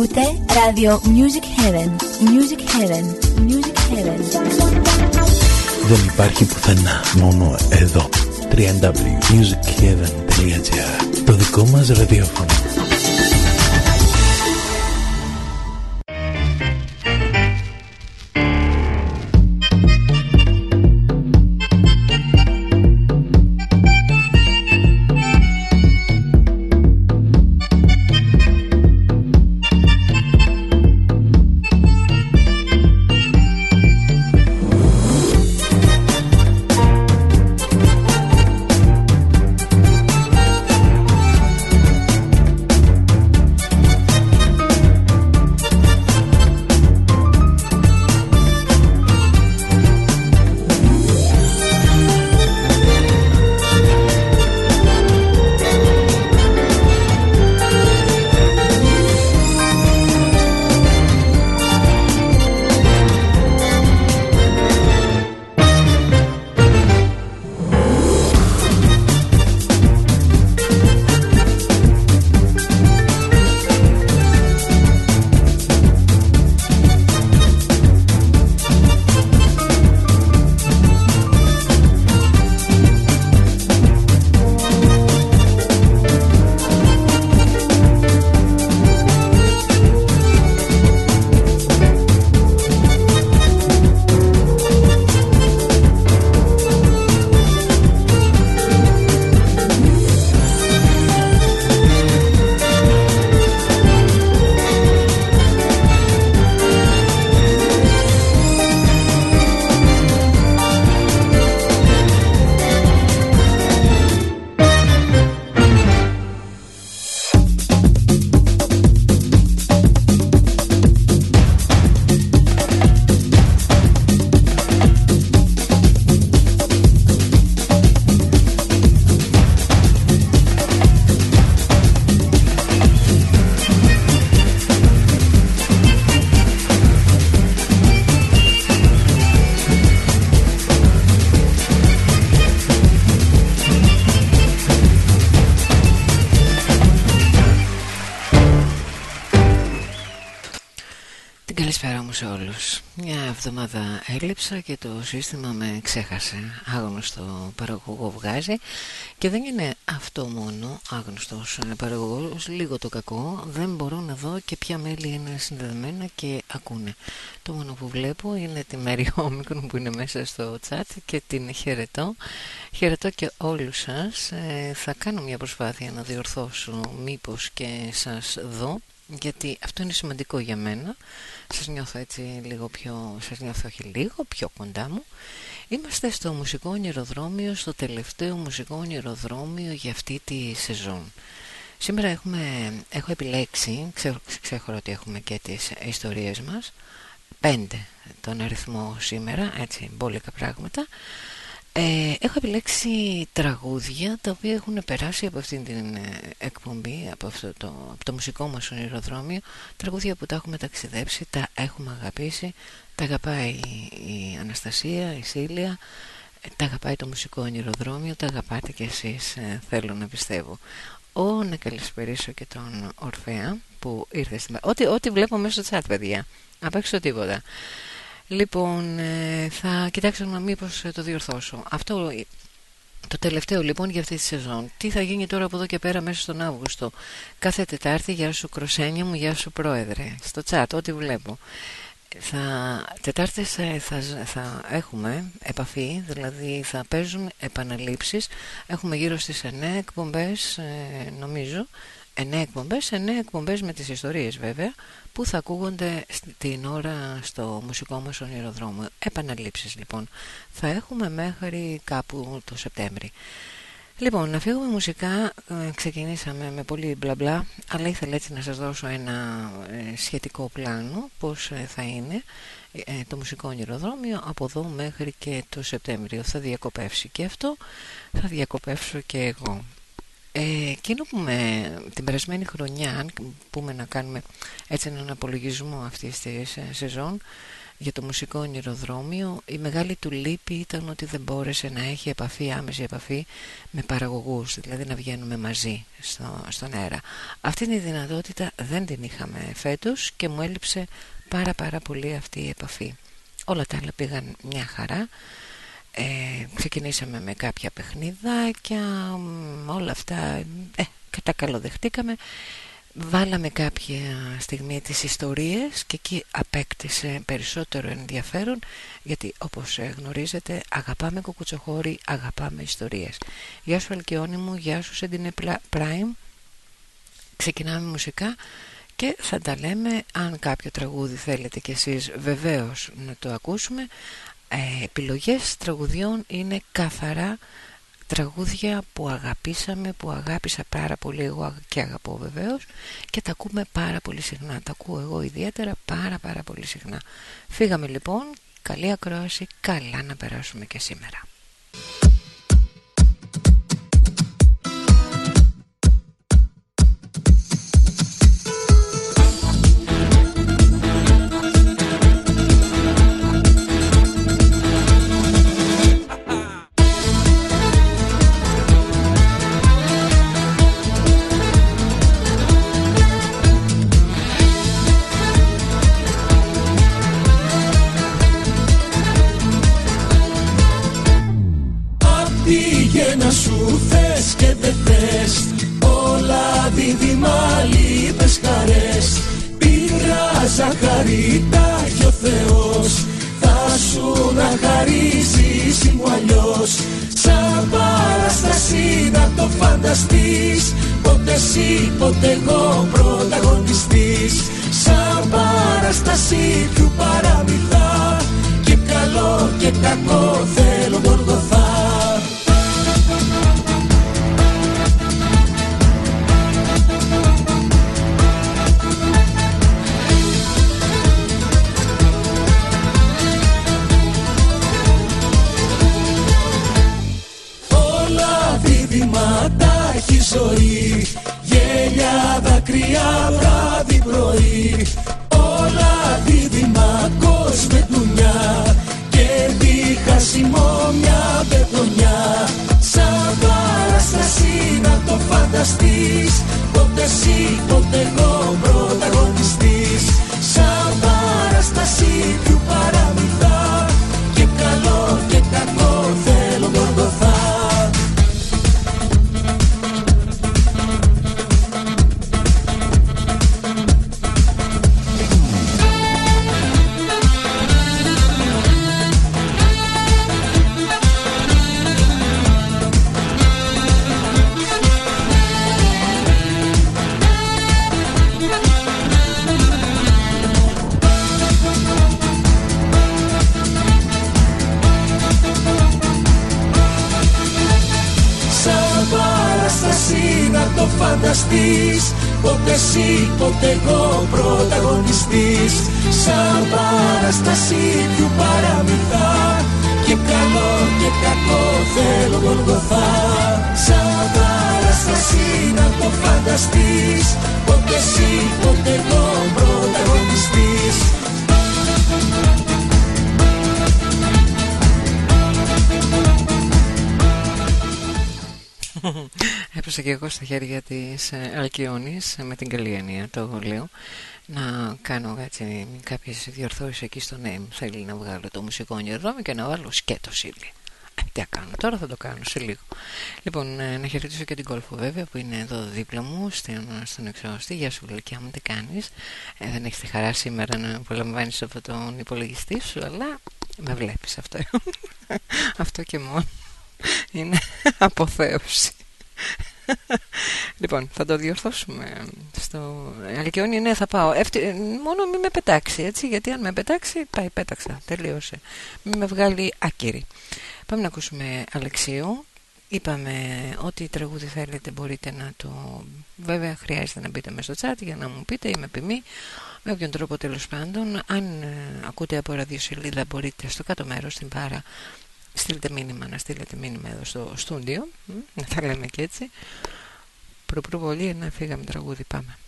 Ακούτε ράδιο Music Heaven. Music Heaven. Music Heaven. Δεν υπάρχει πουθενά, μόνο εδώ. www.musicheaven.gr Το δικό μας ραδιόφωνο. Εβδομάδα έλειψα και το σύστημα με ξέχασε. Άγνωστο παραγωγό βγάζει. Και δεν είναι αυτό μόνο άγνωστος παραγωγός. Λίγο το κακό. Δεν μπορώ να δω και ποια μέλη είναι συνδεδεμένα και ακούνε. Το μόνο που βλέπω είναι τη Μέρη Όμικρον που είναι μέσα στο chat Και την χαιρετώ. Χαιρετώ και όλους σας. Ε, Θα κάνω μια προσπάθεια να διορθώσω μήπως και σας δω γιατί αυτό είναι σημαντικό για μένα. Σας νιώθω έτσι λίγο πιο σας νιώθω όχι λίγο πιο κοντά μου. Είμαστε στο μουσικό ονειροδρόμιο στο τελευταίο μουσικό ονειροδρόμιο για αυτή τη σεζόν. Σήμερα έχουμε, έχω επιλέξει ξέρω, ότι έχουμε και τις ιστορίες μας. Πέντε τον αριθμό σήμερα έτσι μπόλικα πράγματα ε, έχω επιλέξει τραγούδια τα οποία έχουν περάσει από αυτήν την ε, εκπομπή, από, αυτό το, από το μουσικό μας ονειροδρόμιο, τραγούδια που τα έχουμε ταξιδέψει, τα έχουμε αγαπήσει, τα αγαπάει η Αναστασία, η Σίλια, τα αγαπάει το μουσικό ονειροδρόμιο, τα αγαπάτε κι εσείς, ε, θέλω να πιστεύω. Ω, να καλησπερίσω και τον Ορφέα που ήρθε στην... Ό,τι, ό,τι βλέπω μέσα στο chat, παιδιά. Απ' έξω τίποτα. Λοιπόν, ε, θα κοιτάξω να μήπως ε, το διορθώσω. Αυτό το τελευταίο λοιπόν για αυτή τη σεζόν. Τι θα γίνει τώρα από εδώ και πέρα μέσα στον Αύγουστο; Κάθε Τετάρτη, γεια σου Κροσένια μου, γεια σου Πρόεδρε. Στο τσάτ, ό,τι βλέπω. Θα, τετάρτες ε, θα, θα έχουμε επαφή, δηλαδή θα παίζουν επαναλήψεις. Έχουμε γύρω στις 9 εκπομπές, νομίζω, 9 εκπομπές, 9 εκπομπές με τις ιστορίες βέβαια που θα ακούγονται την ώρα στο μουσικό μας ονειροδρόμο. Επαναλήψεις λοιπόν θα έχουμε μέχρι κάπου το Σεπτέμβρη. Λοιπόν, να φύγουμε μουσικά, ε, ξεκινήσαμε με πολύ μπλα μπλα, αλλά ήθελα έτσι να σας δώσω ένα ε, σχετικό πλάνο, πώς ε, θα είναι το μουσικό ονειροδρόμιο από εδώ μέχρι και το Σεπτέμβριο. Θα διακοπεύσει και αυτό, θα διακοπεύσω και εγώ. Ε, εκείνο που με την περασμένη χρονιά, αν πούμε να κάνουμε έτσι έναν απολογισμό αυτής της ε, σεζόν, για το μουσικό ονειροδρόμιο η μεγάλη του λύπη ήταν ότι δεν μπόρεσε να έχει επαφή, άμεση επαφή με παραγωγούς, δηλαδή να βγαίνουμε μαζί στο, στον αέρα. Αυτή τη δυνατότητα δεν την είχαμε φέτος και μου έλειψε πάρα πάρα πολύ αυτή η επαφή. Όλα τα άλλα πήγαν μια χαρά. Ε, ξεκινήσαμε με κάποια παιχνιδάκια, όλα αυτά ε, τα καλοδεχτήκαμε. Βάλαμε κάποια στιγμή τις ιστορίες και εκεί απέκτησε περισσότερο ενδιαφέρον γιατί όπως γνωρίζετε αγαπάμε κουκουτσοχώρι, αγαπάμε ιστορίες. Γεια σου Αλκιόνι μου, γεια σου Σεντινέ Prime. Ξεκινάμε μουσικά και θα τα λέμε αν κάποιο τραγούδι θέλετε κι εσείς βεβαίως να το ακούσουμε ε, επιλογές τραγουδιών είναι καθαρά τραγούδια που αγαπήσαμε, που αγάπησα πάρα πολύ εγώ και αγαπώ βεβαίως και τα ακούμε πάρα πολύ συχνά, τα ακούω εγώ ιδιαίτερα πάρα πάρα πολύ συχνά. Φύγαμε λοιπόν, καλή ακρόαση, καλά να περάσουμε και σήμερα. Σαν παράσταση να το φανταστείς. Ποτέ εσύ, ποτέ εγώ πρωταγωνιστής Σαν παράσταση του παραμυθά. Και καλό και κακό θέλω γοργοθά ζωή. Γέλια δάκρυα βράδυ πρωί. Όλα δίδυμα κοσμετουνιά και χασιμό μια πετονιά Σαν παράσταση να το φανταστείς. Πότε εσύ πότε εγώ πρωταγωνιστής. Σαν παράσταση του παρά πρωταγωνιστής Ποτέ εσύ, ποτέ εγώ πρωταγωνιστής. Σαν παραστασή του παραμυθά Και καλό και κακό θέλω γολγοθά Σαν παραστασή να το φανταστείς Ποτέ εσύ, ποτέ εγώ πρωταγωνιστής. στα χέρια της ε, Αλκιόνης με την καλή έννοια το λέω. Να κάνω έτσι κάποιες διορθώσεις εκεί στο name θέλει να βγάλω το μουσικό ονειροδρόμιο και να βάλω σκέτο σύλλη ε, τι θα κάνω τώρα θα το κάνω σε λίγο. Λοιπόν ε, να χαιρετήσω και την Κόλφο βέβαια που είναι εδώ δίπλα μου στον, στον εξώστη γεια σου Λεκιά μου τι κάνεις; Ε, δεν έχεις τη χαρά σήμερα να απολαμβάνεις από τον υπολογιστή σου αλλά με βλέπεις αυτό. Αυτό και μόνο είναι αποθέωση λοιπόν, θα το διορθώσουμε στο Αλκιόνι. Ναι, θα πάω. Μόνο μην με πετάξει, έτσι. Γιατί αν με πετάξει, πάει, πέταξα. Τελείωσε. Μην με βγάλει άκυρη. Πάμε να ακούσουμε Αλεξίου. Είπαμε ότι τραγούδι θέλετε μπορείτε να το... Βέβαια χρειάζεται να μπείτε μέσα στο chat για να μου πείτε, είμαι ποιμή. Με όποιον τρόπο τέλος πάντων, αν ε, ακούτε από ραδιοσελίδα μπορείτε στο κάτω μέρος, στην πάρα στείλτε μήνυμα, να στείλετε μήνυμα εδώ στο στούντιο, να τα λέμε και έτσι. Προπροβολή, να φύγαμε τραγούδι, πάμε.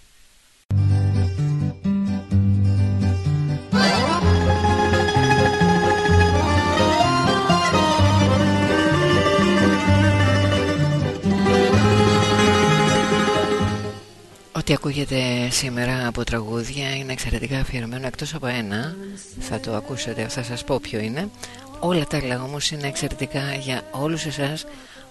Ό,τι ακούγεται σήμερα από τραγούδια είναι εξαιρετικά αφιερωμένο εκτός από ένα Θα το ακούσετε, θα σας πω ποιο είναι Όλα τα άλλα όμως είναι εξαιρετικά για όλους εσάς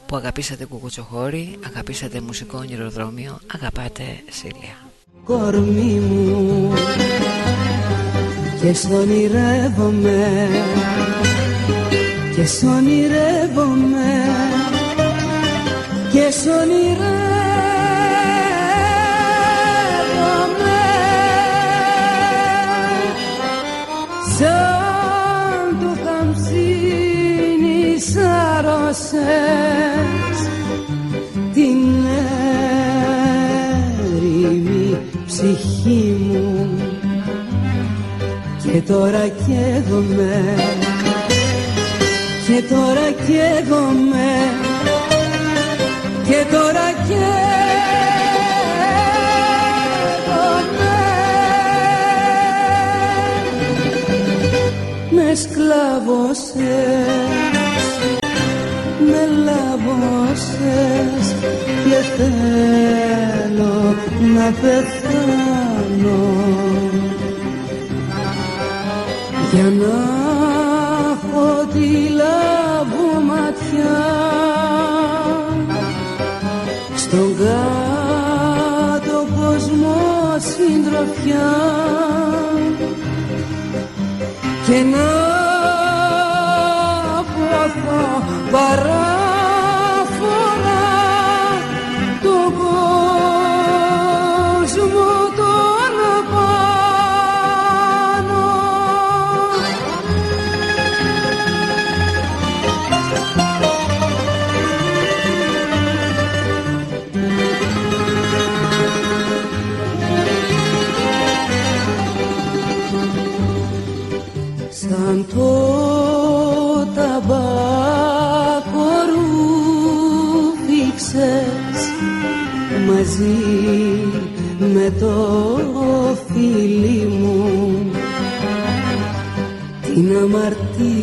που αγαπήσατε κουκουτσοχώρι, αγαπήσατε μουσικό ονειροδρόμιο, αγαπάτε Σίλια. Κορμί μου και σ' ονειρεύομαι και σ' ονειρεύομαι και σ' ονειρεύομαι σάρωσες την έρημη ψυχή μου. Και τώρα καίγομαι και τώρα καίγομαι και τώρα καίγομαι με σκλάβωσες με λάβωσες και θέλω να πεθάνω. Για να έχω τη ματιά. Στον κάτω κόσμο συντροφιά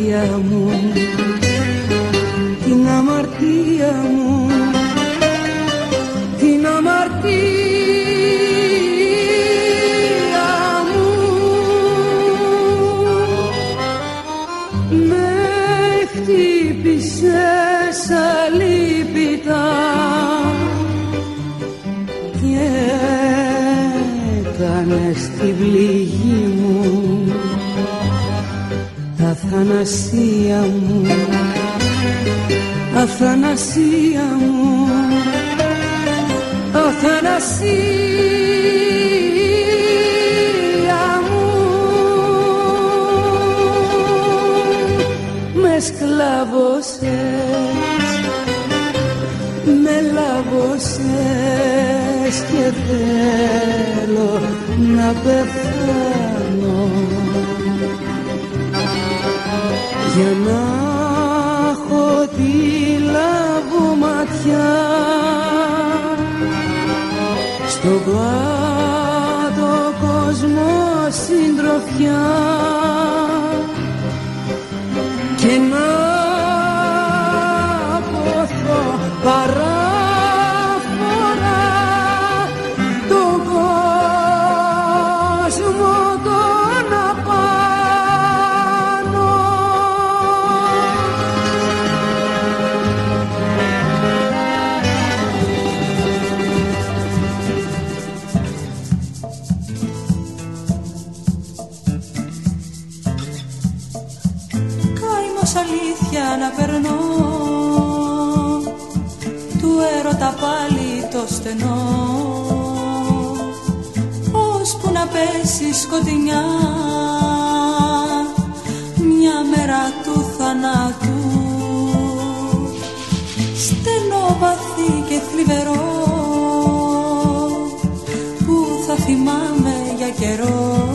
yeah Αθανασία μου Αθανασία μου Αθανασία μου. Με σκλάβωσες Με λάβωσες και θέλω να πεθάνω για να έχω τη ματιά. Στον κάτω κόσμο συντροφιά στενό. Που να πέσει σκοτεινιά μια μέρα του θανάτου. Στενό βαθύ και θλιβερό που θα θυμάμαι για καιρό.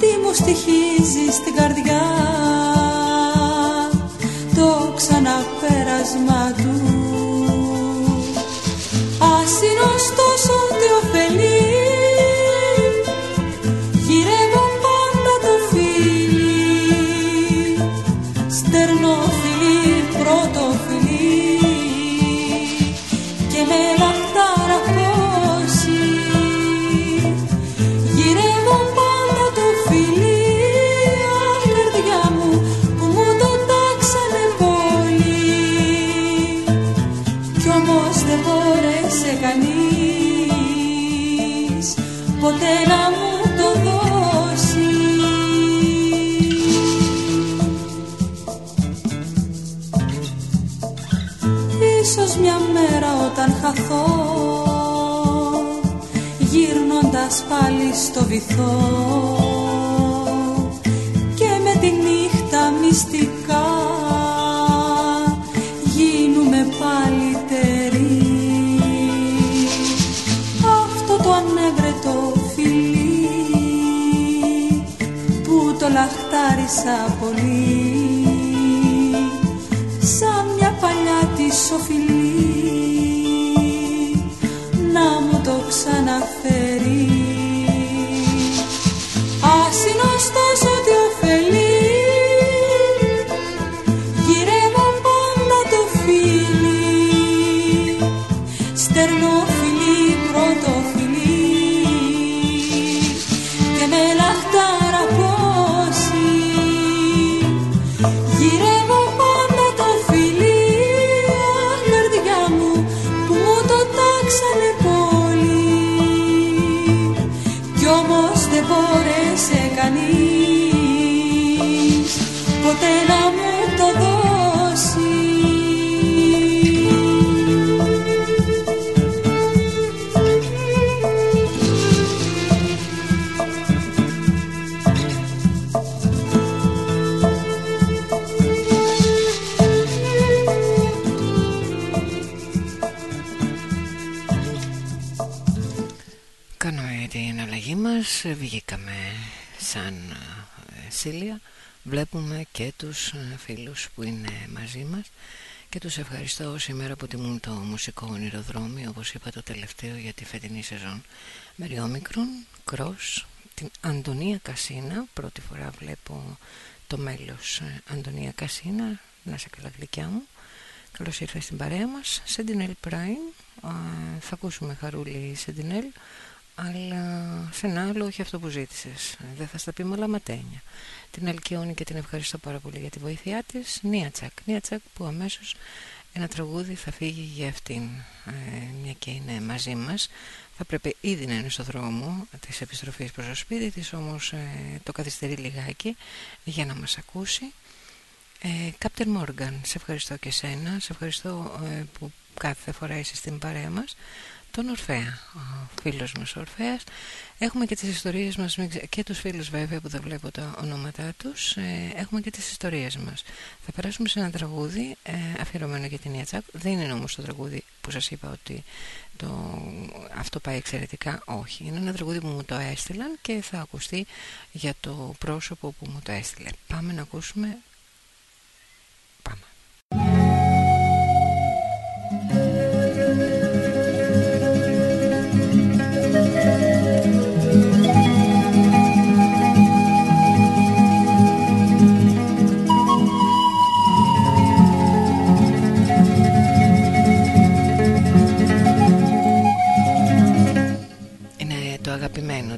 Τι μου στοιχίζει στην καρδιά το ξαναπέρασμα του στο βυθό και με τη νύχτα μυστικά γίνουμε πάλι τερί αυτό το ανέβρετο φιλί που το λαχτάρισα πολύ τους ε, φίλους που είναι μαζί μας Και τους ευχαριστώ σήμερα που τιμούν το μουσικό ονειροδρόμιο Όπως είπα το τελευταίο για τη φετινή σεζόν. Μεριόμικρον, Κρός, την Αντωνία Κασίνα Πρώτη φορά βλέπω το μέλος ε, Αντωνία Κασίνα Να σε καλά γλυκιά μου. Καλώς ήρθες στην παρέα μας. Sentinel Prime Α, Θα ακούσουμε χαρούλη Sentinel αλλά σε ένα άλλο όχι αυτό που ζήτησες. Δεν θα στα πει με όλα ματένια την Αλκιόνη και την ευχαριστώ πάρα πολύ για τη βοήθειά της. Νίατσακ, Νίατσακ που αμέσως ένα τραγούδι θα φύγει για αυτήν ε, μια και είναι μαζί μας. Θα πρέπει ήδη να είναι στο δρόμο της επιστροφής προς το σπίτι της όμως ε, το καθυστερεί λιγάκι για να μας ακούσει. Ε, Captain Morgan, σε ευχαριστώ και σένα. Σε ευχαριστώ ε, που κάθε φορά είσαι στην παρέα μας τον Ορφέα, ο φίλος μας ο Ορφέας. Έχουμε και τις ιστορίες μας και τους φίλους βέβαια που δεν βλέπω τα ονόματά τους. Ε, Έχουμε και τις ιστορίες μας. Θα περάσουμε σε ένα τραγούδι ε, αφιερωμένο για την Ιατσάκ Δεν είναι όμως το τραγούδι που σας είπα ότι το, αυτό πάει εξαιρετικά. Όχι, είναι ένα τραγούδι που μου το έστειλαν και θα ακουστεί για το πρόσωπο που μου το έστειλε. Πάμε να ακούσουμε. Πάμε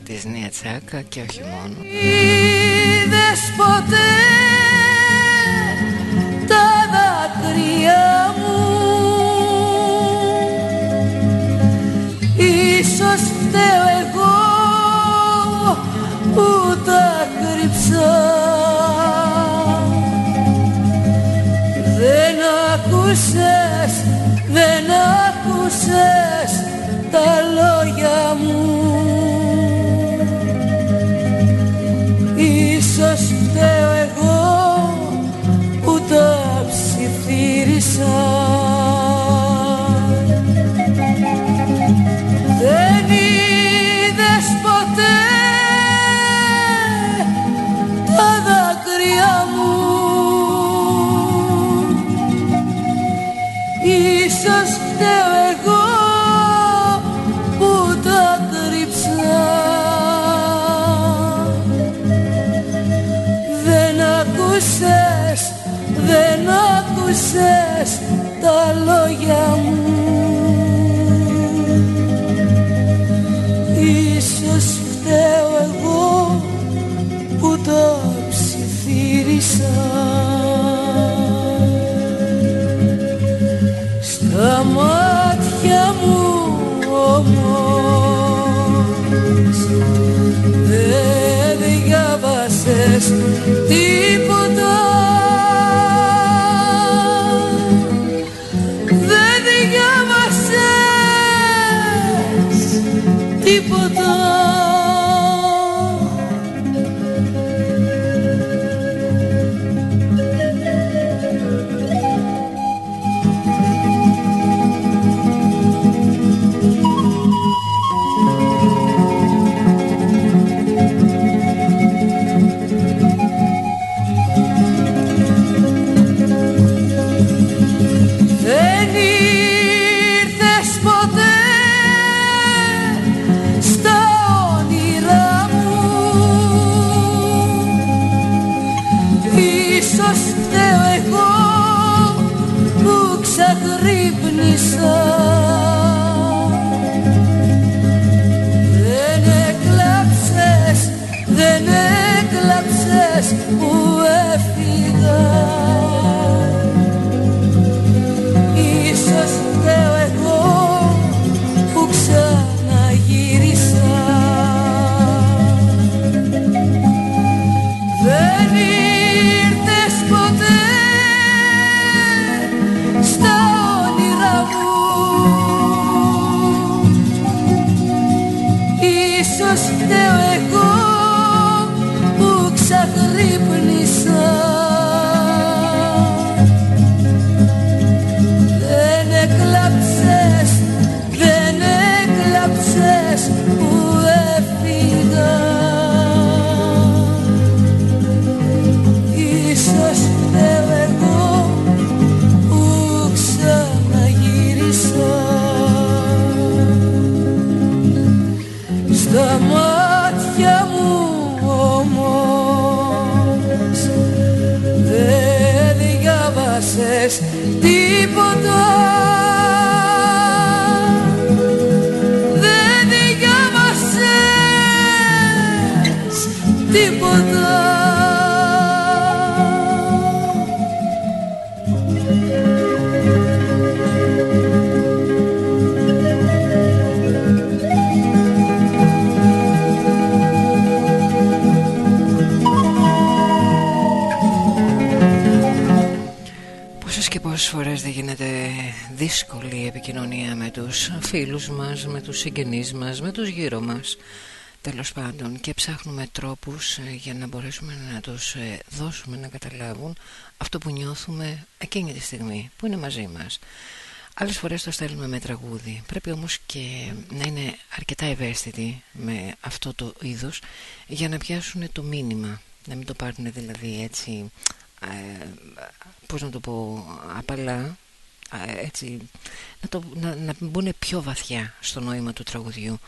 της Νία Τσάκα και όχι μόνο. Είδες ποτέ τα δάκρυα μου; Ίσως φταίω εγώ που τα κρύψα. Δεν άκουσες, δεν άκουσες τα λόγια μου love. Συγγενείς μας, με τους γύρω μας. Τέλος πάντων και ψάχνουμε τρόπους ε, για να μπορέσουμε να τους ε, δώσουμε να καταλάβουν αυτό που νιώθουμε εκείνη τη στιγμή που είναι μαζί μας. Άλλες φορές το στέλνουμε με τραγούδι. Πρέπει όμως και να είναι αρκετά ευαίσθητοι με αυτό το είδος Για να πιάσουν το μήνυμα. Να μην το πάρουν δηλαδή έτσι ε, Πώς να το πω Απαλά ε, έτσι, να, το, να, να μπουν πιο βαθιά στο νόημα του τραγουδιού.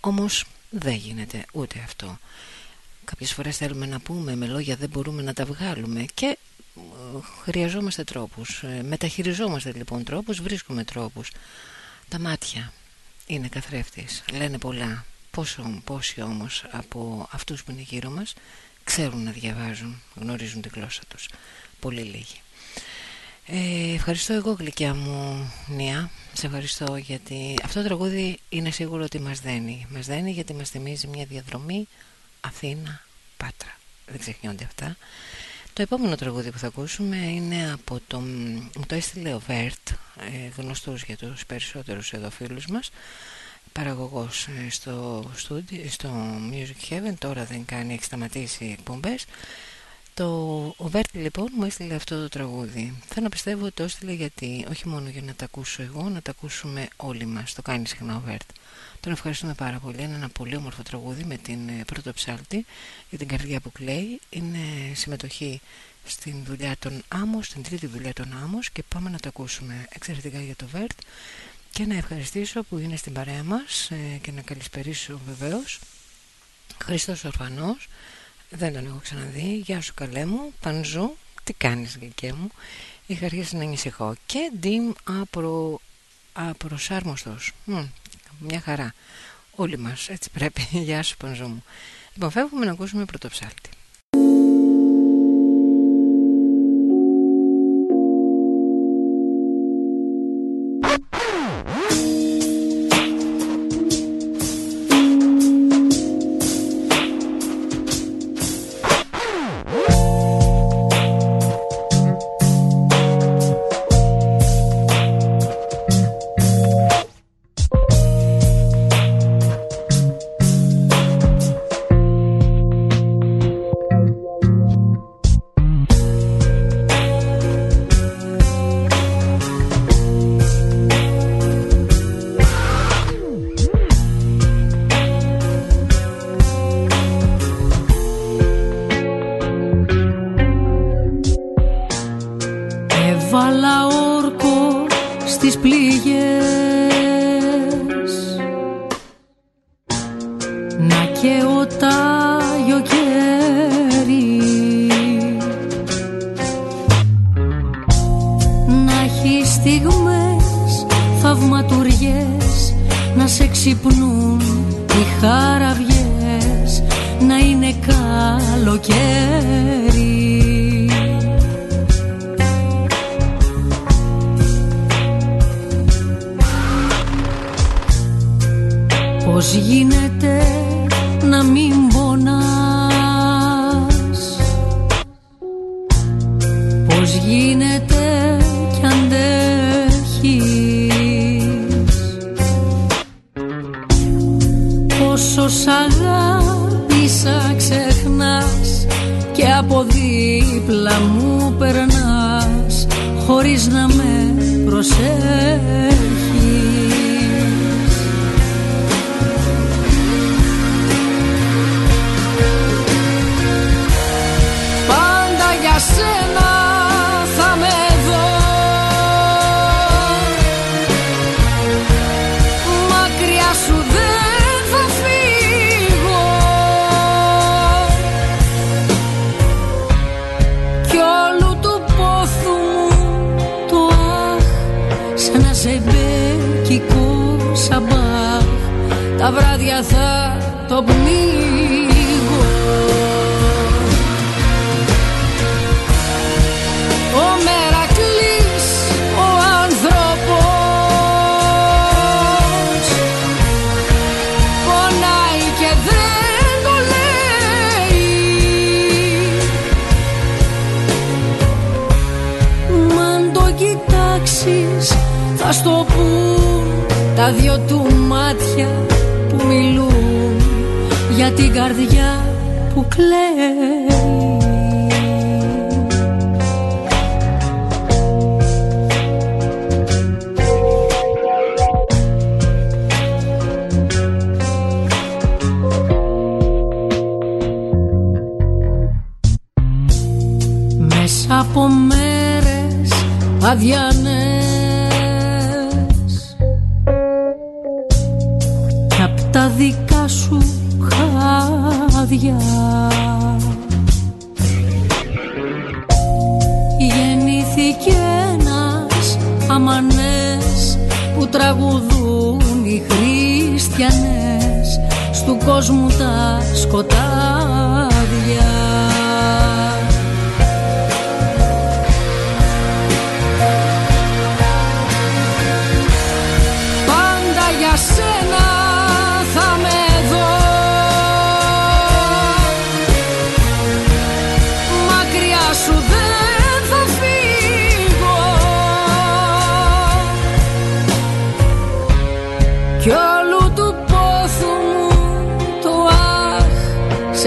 Όμως δεν γίνεται ούτε αυτό. Κάποιες φορές θέλουμε να πούμε με λόγια δεν μπορούμε να τα βγάλουμε Και χρειαζόμαστε τρόπους. Ε, μεταχειριζόμαστε λοιπόν τρόπους βρίσκουμε τρόπους. Τα μάτια είναι καθρέφτης. Λένε πολλά. Πόσο, πόσοι όμως από αυτούς που είναι γύρω μας ξέρουν να διαβάζουν γνωρίζουν τη γλώσσα τους. Πολύ λίγοι ε, ευχαριστώ εγώ γλυκιά μου Νία Σε ευχαριστώ γιατί αυτό το τραγούδι είναι σίγουρο ότι μας δένει. Μας δένει γιατί μας θυμίζει μια διαδρομή Αθήνα Πάτρα. Δεν ξεχνιόνται αυτά. Το επόμενο τραγούδι που θα ακούσουμε είναι από το... Μου το έστειλε ο Βέρτ, ε, γνωστός για τους περισσότερους εδώ φίλους μας παραγωγός ε, στο, studio, στο Music Heaven. Τώρα δεν κάνει, έχει σταματήσει εκπομπές το, ο Βέρτ λοιπόν μου έστειλε αυτό το τραγούδι. Θέλω να πιστεύω ότι το έστειλε γιατί όχι μόνο για να τα ακούσω εγώ να τα ακούσουμε όλοι μας. Το κάνει συχνά ο Βέρτ τον ευχαριστούμε πάρα πολύ. Είναι ένα πολύ όμορφο τραγούδι με την ε, πρώτο ψάλτη για την καρδιά που κλαίει. Είναι συμμετοχή στην δουλειά των Άμμος, στην τρίτη δουλειά των Άμμος και πάμε να το ακούσουμε εξαιρετικά για το Βέρτ και να ευχαριστήσω που είναι στην παρέα μας ε, και να καλησπερίσω βεβαίως. Χριστός Ορφανός δεν τον έχω ξαναδεί. Γεια σου καλέ μου, Πανζού Τι κάνεις γλυκέ μου. Είχα αρχίσει να ανησυχώ. Και Ντίμ απρο... απροσάρμοστος. Μ, Μια χαρά. Όλοι μας έτσι πρέπει. Γεια σου Πανζού μου. Λοιπόν φεύγουμε να ακούσουμε πρωτοψάλτη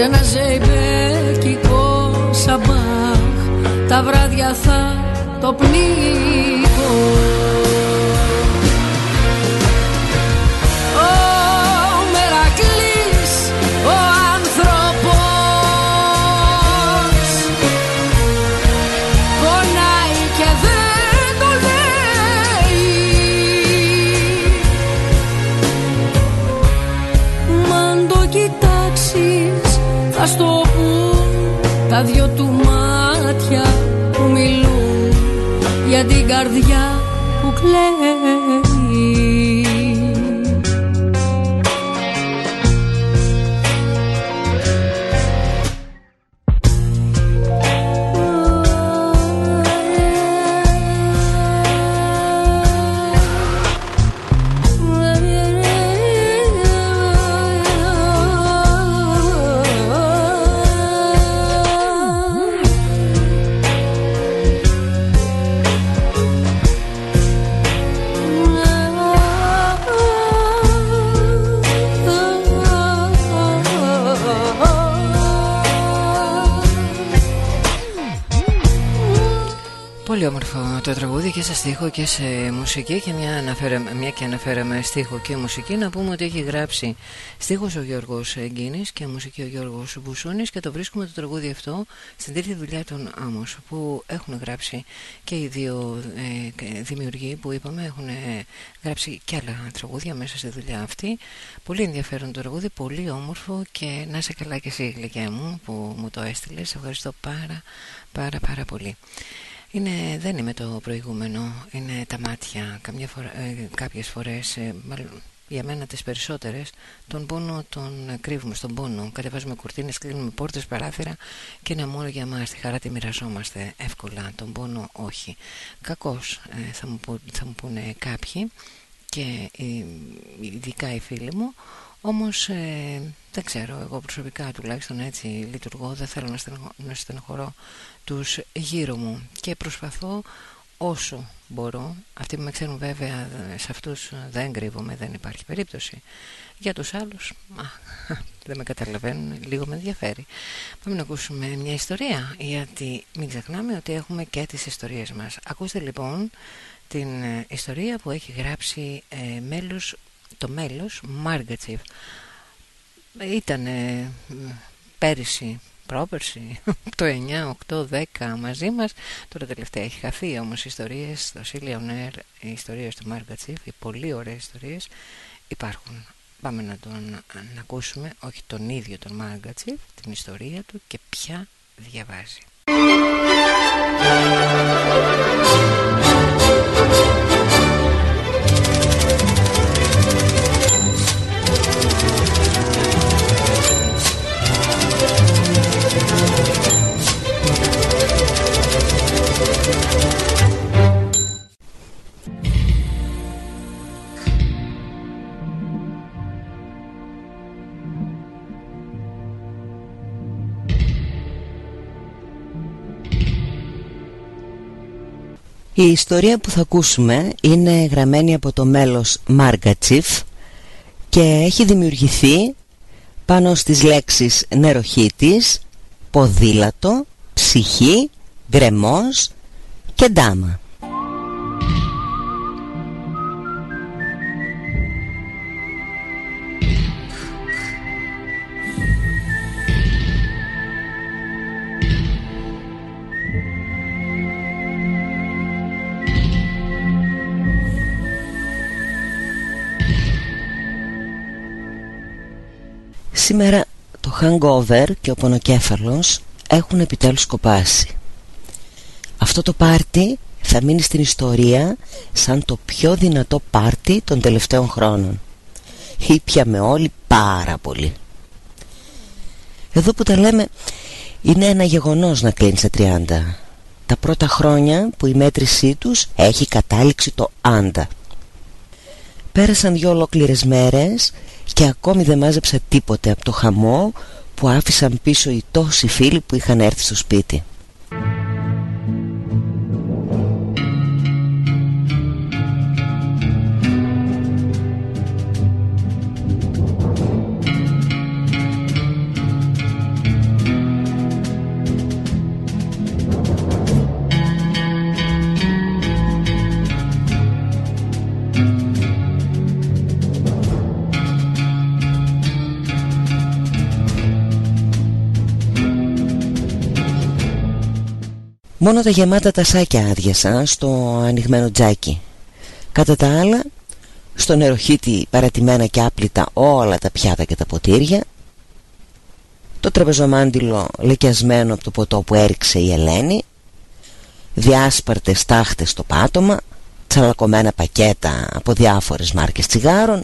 σε ένα ζεϊμπέκικο σαμπάχ. Τα βράδια θα το πνίγει Διότι δυο του μάτια που μιλούν για την καρδιά που κλαίει. Το τραγούδι και σε στίχο και σε μουσική και μια, αναφέραμε, μια και αναφέραμε στίχο και μουσική να πούμε ότι έχει γράψει στίχος ο Γιώργος Γκίνης και μουσική ο Γιώργος Μπουσούνης και το βρίσκουμε το τραγούδι αυτό στην τρίτη δουλειά των Άμμος που έχουν γράψει και οι δύο ε, δημιουργοί που είπαμε έχουν ε, γράψει και άλλα τραγούδια μέσα στη δουλειά αυτή πολύ ενδιαφέρον το τραγούδι, πολύ όμορφο και να σε καλά και εσύ γλυκιά μου που μου το έστειλες. ευχαριστώ πάρα πάρα πάρα πολύ είναι, δεν είμαι το προηγούμενο, είναι τα μάτια. Καμιά φορά, ε, κάποιες φορές, ε, για μένα τις περισσότερες, τον πόνο τον κρύβουμε στον πόνο. Κατεβάζουμε κουρτίνες, κλείνουμε πόρτες, παράθυρα και είναι μόνο για μας. Τη χαρά τη μοιραζόμαστε εύκολα, τον πόνο όχι. Κακός ε, θα, μου, θα μου πούνε κάποιοι και ε, ειδικά οι φίλοι μου όμως ε, δεν ξέρω, εγώ προσωπικά τουλάχιστον έτσι λειτουργώ, δεν θέλω να, στενοχω, να στενοχωρώ τους γύρω μου και προσπαθώ όσο μπορώ, αυτοί που με ξέρουν βέβαια σε αυτούς δεν κρύβομαι, δεν υπάρχει περίπτωση. Για τους άλλους, α, δεν με καταλαβαίνουν, λίγο με ενδιαφέρει. Πάμε να ακούσουμε μια ιστορία, γιατί μην ξεχνάμε ότι έχουμε και τις ιστορίες μας. Ακούστε λοιπόν την ε, ιστορία που έχει γράψει ε, μέλος το μέλος Μάργκατσιφ ήταν πέρυσι πρόπερσι το 9, 8, 10 μαζί μας. Τώρα τελευταία έχει χαθεί όμως ιστορίες. Στο Σίλια οι ιστορίες του Μάργκατσιφ οι πολύ ωραίες ιστορίες. Υπάρχουν. Πάμε να τον να ακούσουμε όχι τον ίδιο τον Μάργκατσιφ την ιστορία του και ποια διαβάζει Η ιστορία που θα ακούσουμε είναι γραμμένη από το μέλος Μάργατσιφ και έχει δημιουργηθεί πάνω στις λέξεις νεροχύτης, ποδήλατο, ψυχή, γκρεμός και ντάμα. Σήμερα το hangover και ο πονοκέφαλος έχουν επιτέλους κοπάσει. Αυτό το πάρτι θα μείνει στην ιστορία σαν το πιο δυνατό πάρτι των τελευταίων χρόνων. Ήπιαμε όλοι πάρα πολύ. Εδώ που τα λέμε είναι ένα γεγονός να κλείνει σε 30. Τα πρώτα χρόνια που η μέτρησή τους έχει κατάληξει το άντα. Πέρασαν δύο ολόκληρες μέρες και ακόμη δεν μάζεψα τίποτε από το χαμό που άφησαν πίσω οι τόσοι φίλοι που είχαν έρθει στο σπίτι. Μόνο τα γεμάτα τα σάκια άδειασαν στο ανοιγμένο τζάκι. Κατά τα άλλα στο νεροχύτη παρατημένα και άπλυτα όλα τα πιάτα και τα ποτήρια Το τραπεζομάντιλο λεκιασμένο από το ποτό που έριξε η Ελένη Διάσπαρτες τάχτες στο πάτωμα Τσαλακωμένα πακέτα από διάφορες μάρκες τσιγάρων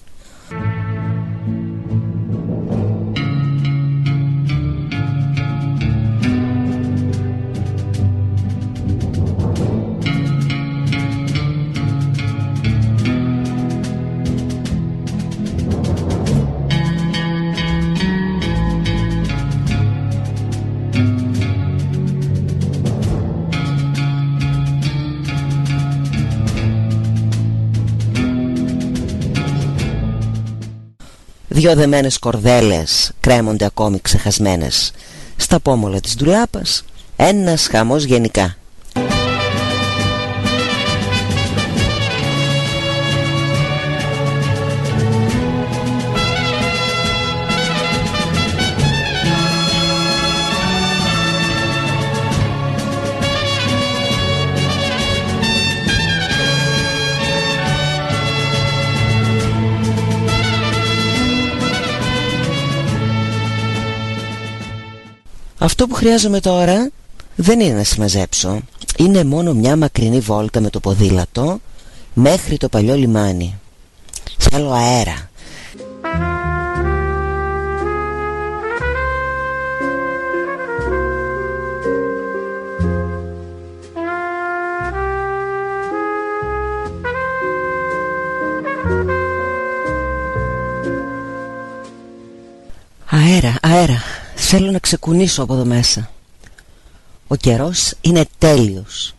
Δυο δεμένες κορδέλες κρέμονται ακόμη ξεχασμένες Στα πόμολα της ντουλάπας. Ένας χαμός γενικά Αυτό που χρειάζομαι τώρα δεν είναι να συμμαζέψω. Είναι μόνο μια μακρινή βόλτα με το ποδήλατο Μέχρι το παλιό λιμάνι. Θέλω αέρα. Αέρα, αέρα Θέλω να ξεκουνήσω από εδώ μέσα. Ο καιρός είναι τέλειος.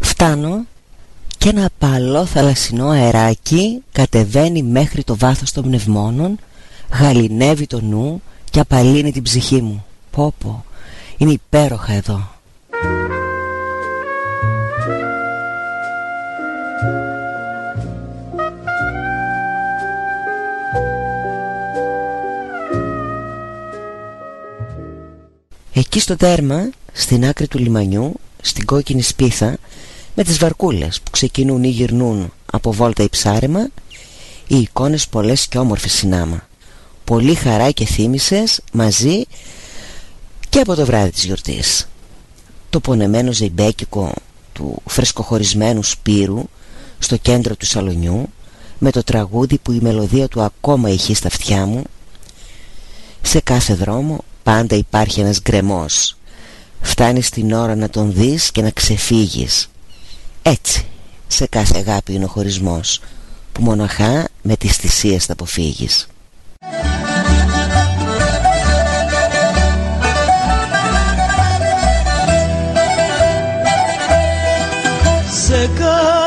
Φτάνω και ένα απαλό θαλασσινό αεράκι κατεβαίνει μέχρι το βάθος των πνευμόνων γαλινεύει το νου και απαλύνει την ψυχή μου. Πόπο, είναι υπέροχα εδώ Εκεί στο τέρμα, στην άκρη του λιμανιού, στην κόκκινη σπίθα με τις βαρκούλες που ξεκινούν ή γυρνούν από βόλτα ή ψάρεμα οι εικόνες πολλές και όμορφες συνάμα. Πολύ χαρά και θύμησες μαζί και από το βράδυ της γιορτής. Το πονεμένο ζεϊμπέκικο του φρεσκοχωρισμένου σπύρου στο κέντρο του σαλονιού με το τραγούδι που η μελωδία του ακόμα ηχεί στα αυτιά μου σε κάθε δρόμο πάντα υπάρχει ένας γκρεμός. Φτάνει την ώρα να τον δεις και να ξεφύγεις. Έτσι σε κάθε αγάπη είναι ο χωρισμός Που μοναχά με τις θυσίες θα αποφύγεις. Σε κάθε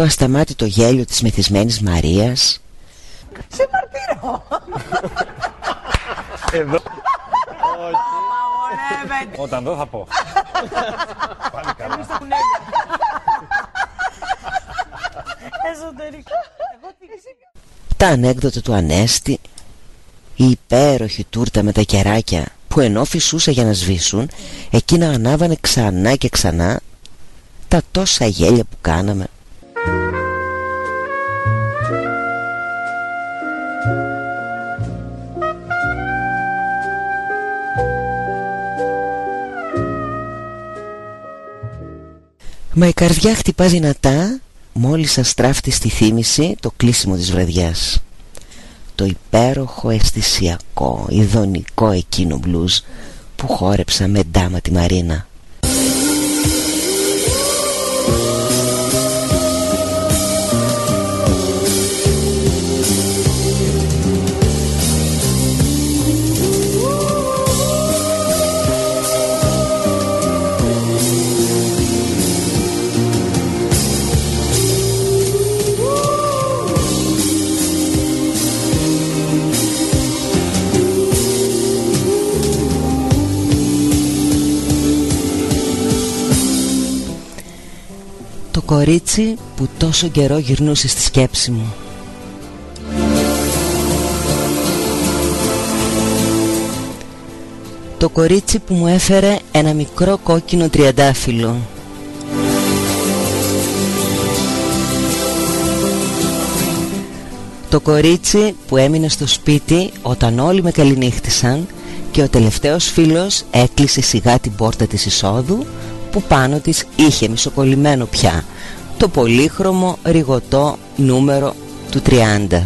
Το ασταμάτητο γέλιο της μεθυσμένης Μαρίας Σε μαρτύρω. Εδώ. Απαγορεύεται. Όταν δω θα πω. Πάλι καλά. Εμείς τα κουνέλια. Εσωτερικά. Εγώ τι Τα ανέκδοτα του Ανέστη Η υπέροχη τούρτα με τα κεράκια Που ενώ φυσούσε για να σβήσουν Εκείνα ανάβανε ξανά και ξανά Τα τόσα γέλια που κάναμε Μα η καρδιά χτυπά δυνατά μόλις σας στράφτει στη θύμηση το κλείσιμο της βραδιάς. Το υπέροχο αισθησιακό, ειδονικό εκείνο μπλουζ που χόρεψα με ντάμα τη Μαρίνα. Κορίτσι που τόσο καιρό γυρνούσε στη σκέψη μου. Το κορίτσι που μου έφερε ένα μικρό κόκκινο τριαντάφυλλο. Το κορίτσι που έμεινε στο σπίτι όταν όλοι με καληνύχτησαν και ο τελευταίος φίλος έκλεισε σιγά την πόρτα της εισόδου που πάνω της είχε μισοκολλημένο πια το πολύχρωμο ρηγωτό νούμερο του 30.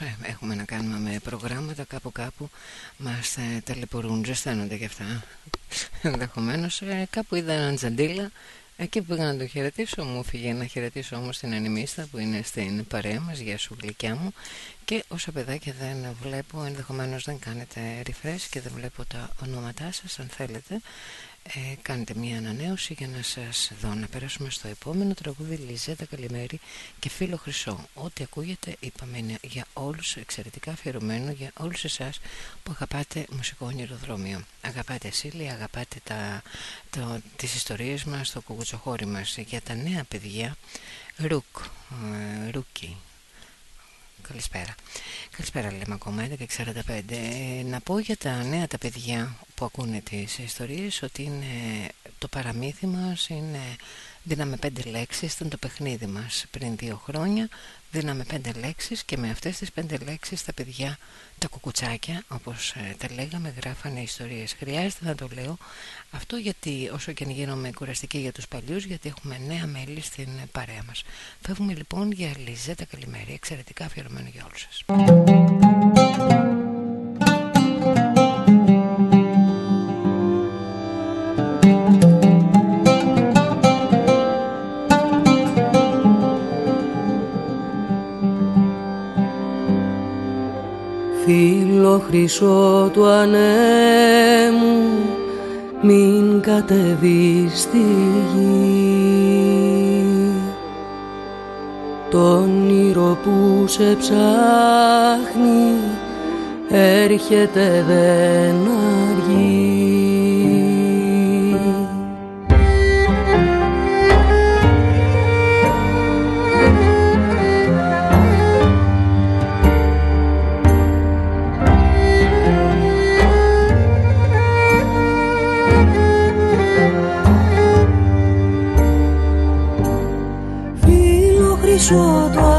Όμως, ε, έχουμε να κάνουμε με προγράμματα κάπου κάπου. Μας ε, ταλαιπωρούν, ζεσταίνονται και αυτά. Ενδεχομένως ε, κάπου είδα έναν τζαντίλα, εκεί που πήγα να το χαιρετήσω, μου φύγε να χαιρετήσω όμως την ανημίστα που είναι στην παρέα μας, γεια σου γλυκιά μου. Και όσα παιδάκια δεν βλέπω, ενδεχομένως δεν κάνετε refresh και δεν βλέπω τα ονόματά σας, αν θέλετε ε, κάνετε μια ανανέωση για να σας δω. Να περάσουμε στο επόμενο τραγούδι. Λιζέτα Καλημέρη και Φίλο Χρυσό. Ό,τι ακούγεται είπαμε είναι για όλους εξαιρετικά αφιερωμένο για όλους εσάς που αγαπάτε μουσικό ονειροδρόμιο. Αγαπάτε Σίλη, αγαπάτε τα, το, τις ιστορίες μας το κουκουτσοχώρι μας. Για τα νέα παιδιά Ρουκ, ε, Ρούκι Καλησπέρα. Καλησπέρα λέμε ακόμα 11.45. Ε, να πω για τα νέα τα παιδιά που ακούνε τις ιστορίες ότι είναι το παραμύθι μας είναι δίναμε πέντε λέξεις ήταν το παιχνίδι μας πριν δύο χρόνια δίναμε πέντε λέξεις και με αυτές τις πέντε λέξεις τα παιδιά τα κουκουτσάκια όπως ε, τα λέγαμε γράφανε ιστορίες. Χρειάζεται να το λέω αυτό γιατί όσο και αν γίνομαι κουραστική για τους παλιούς γιατί έχουμε νέα μέλη στην παρέα μας. Φεύγουμε λοιπόν για Λιζέτα Καλημέρη. Εξαιρετικά αφιερωμένο για όλους σας Φίλο χρυσό του ανέμου μην κατεβείς στη γη. Το όνειρο που σε ψάχνει έρχεται δεν αργεί 说多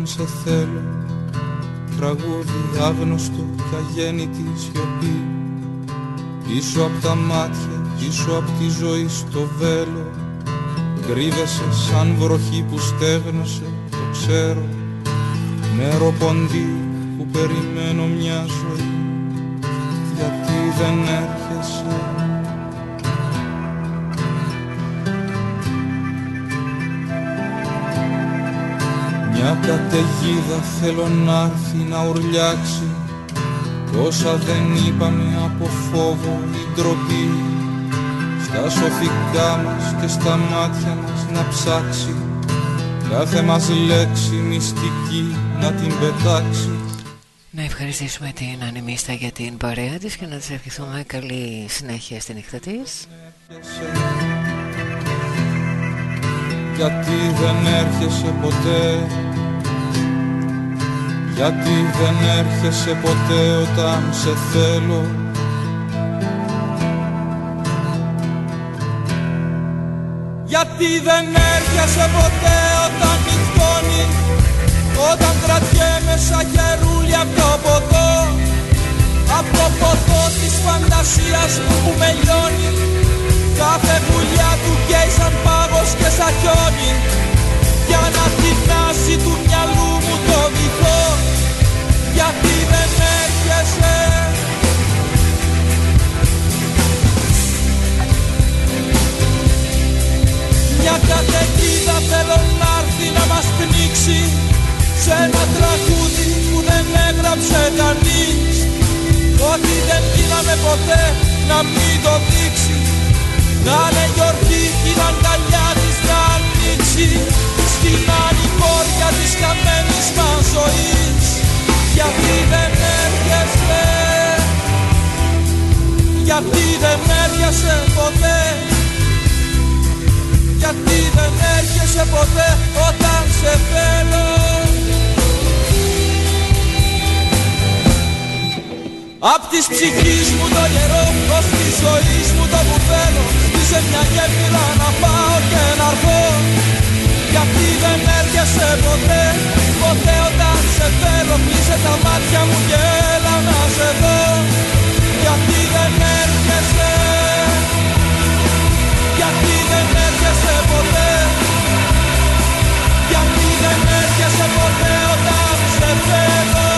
όταν σε θέλω. Τραγούδι άγνωστο και αγέννητη σιωπή. Πίσω απ' τα μάτια, πίσω απ' τη ζωή στο βέλο. Κρύβεσαι σαν βροχή που στέγνωσε, το ξέρω. Νερό ποντί που περιμένω μια ζωή. Γιατί δεν έρχεσαι καταιγίδα θέλω να έρθει να ουρλιάξει. Τόσα δεν είπαμε από φόβο ή ντροπή. Στα σοφικά μας και στα μάτια μας να ψάξει. Κάθε μας λέξη μυστική να την πετάξει. Να ευχαριστήσουμε την Ανεμίστα για την παρέα της και να της ευχηθούμε καλή συνέχεια στη νύχτα της. Γιατί δεν έρχεσαι ποτέ; Γιατί δεν έρχεσαι ποτέ όταν σε θέλω. Γιατί δεν έρχεσαι ποτέ όταν νυχτώνει Όταν κρατιέμαι σαν χερούλι από το ποτό. Από το ποτό της φαντασίας μου που με λιώνει Κάθε βουλιά του καίει σαν πάγος και σαν χιόνι. Για να τεινάσει του μυαλού μου το βυθό γιατί δεν έρχεσαι Μια καταιγίδα θέλω να έρθει να μας πνίξει σε ένα τραγούδι που δεν έγραψε κανείς. Ότι δεν γίναμε ποτέ να μην το δείξει. Να είναι γιορτή την αγκαλιά της να ανοίξει. Στην ανηπόρια της καμένης μας ζωής γιατί δεν έρχεσαι Γιατί δεν έρχεσαι ποτέ. Γιατί δεν έρχεσαι ποτέ όταν σε θέλω. Απ' της ψυχής μου το γερό ως της ζωής μου το θέλω Είσαι μια γέφυρα να πάω και να έρθω Γιατί δεν έρχεσαι ποτέ. Ποτέ όταν σε θέλω κλείσε τα μάτια μου και έλα να σε δω. Γιατί δεν έρχεσαι Γιατί δεν έρχεσαι ποτέ. Γιατί δεν έρχεσαι ποτέ όταν σε θέλω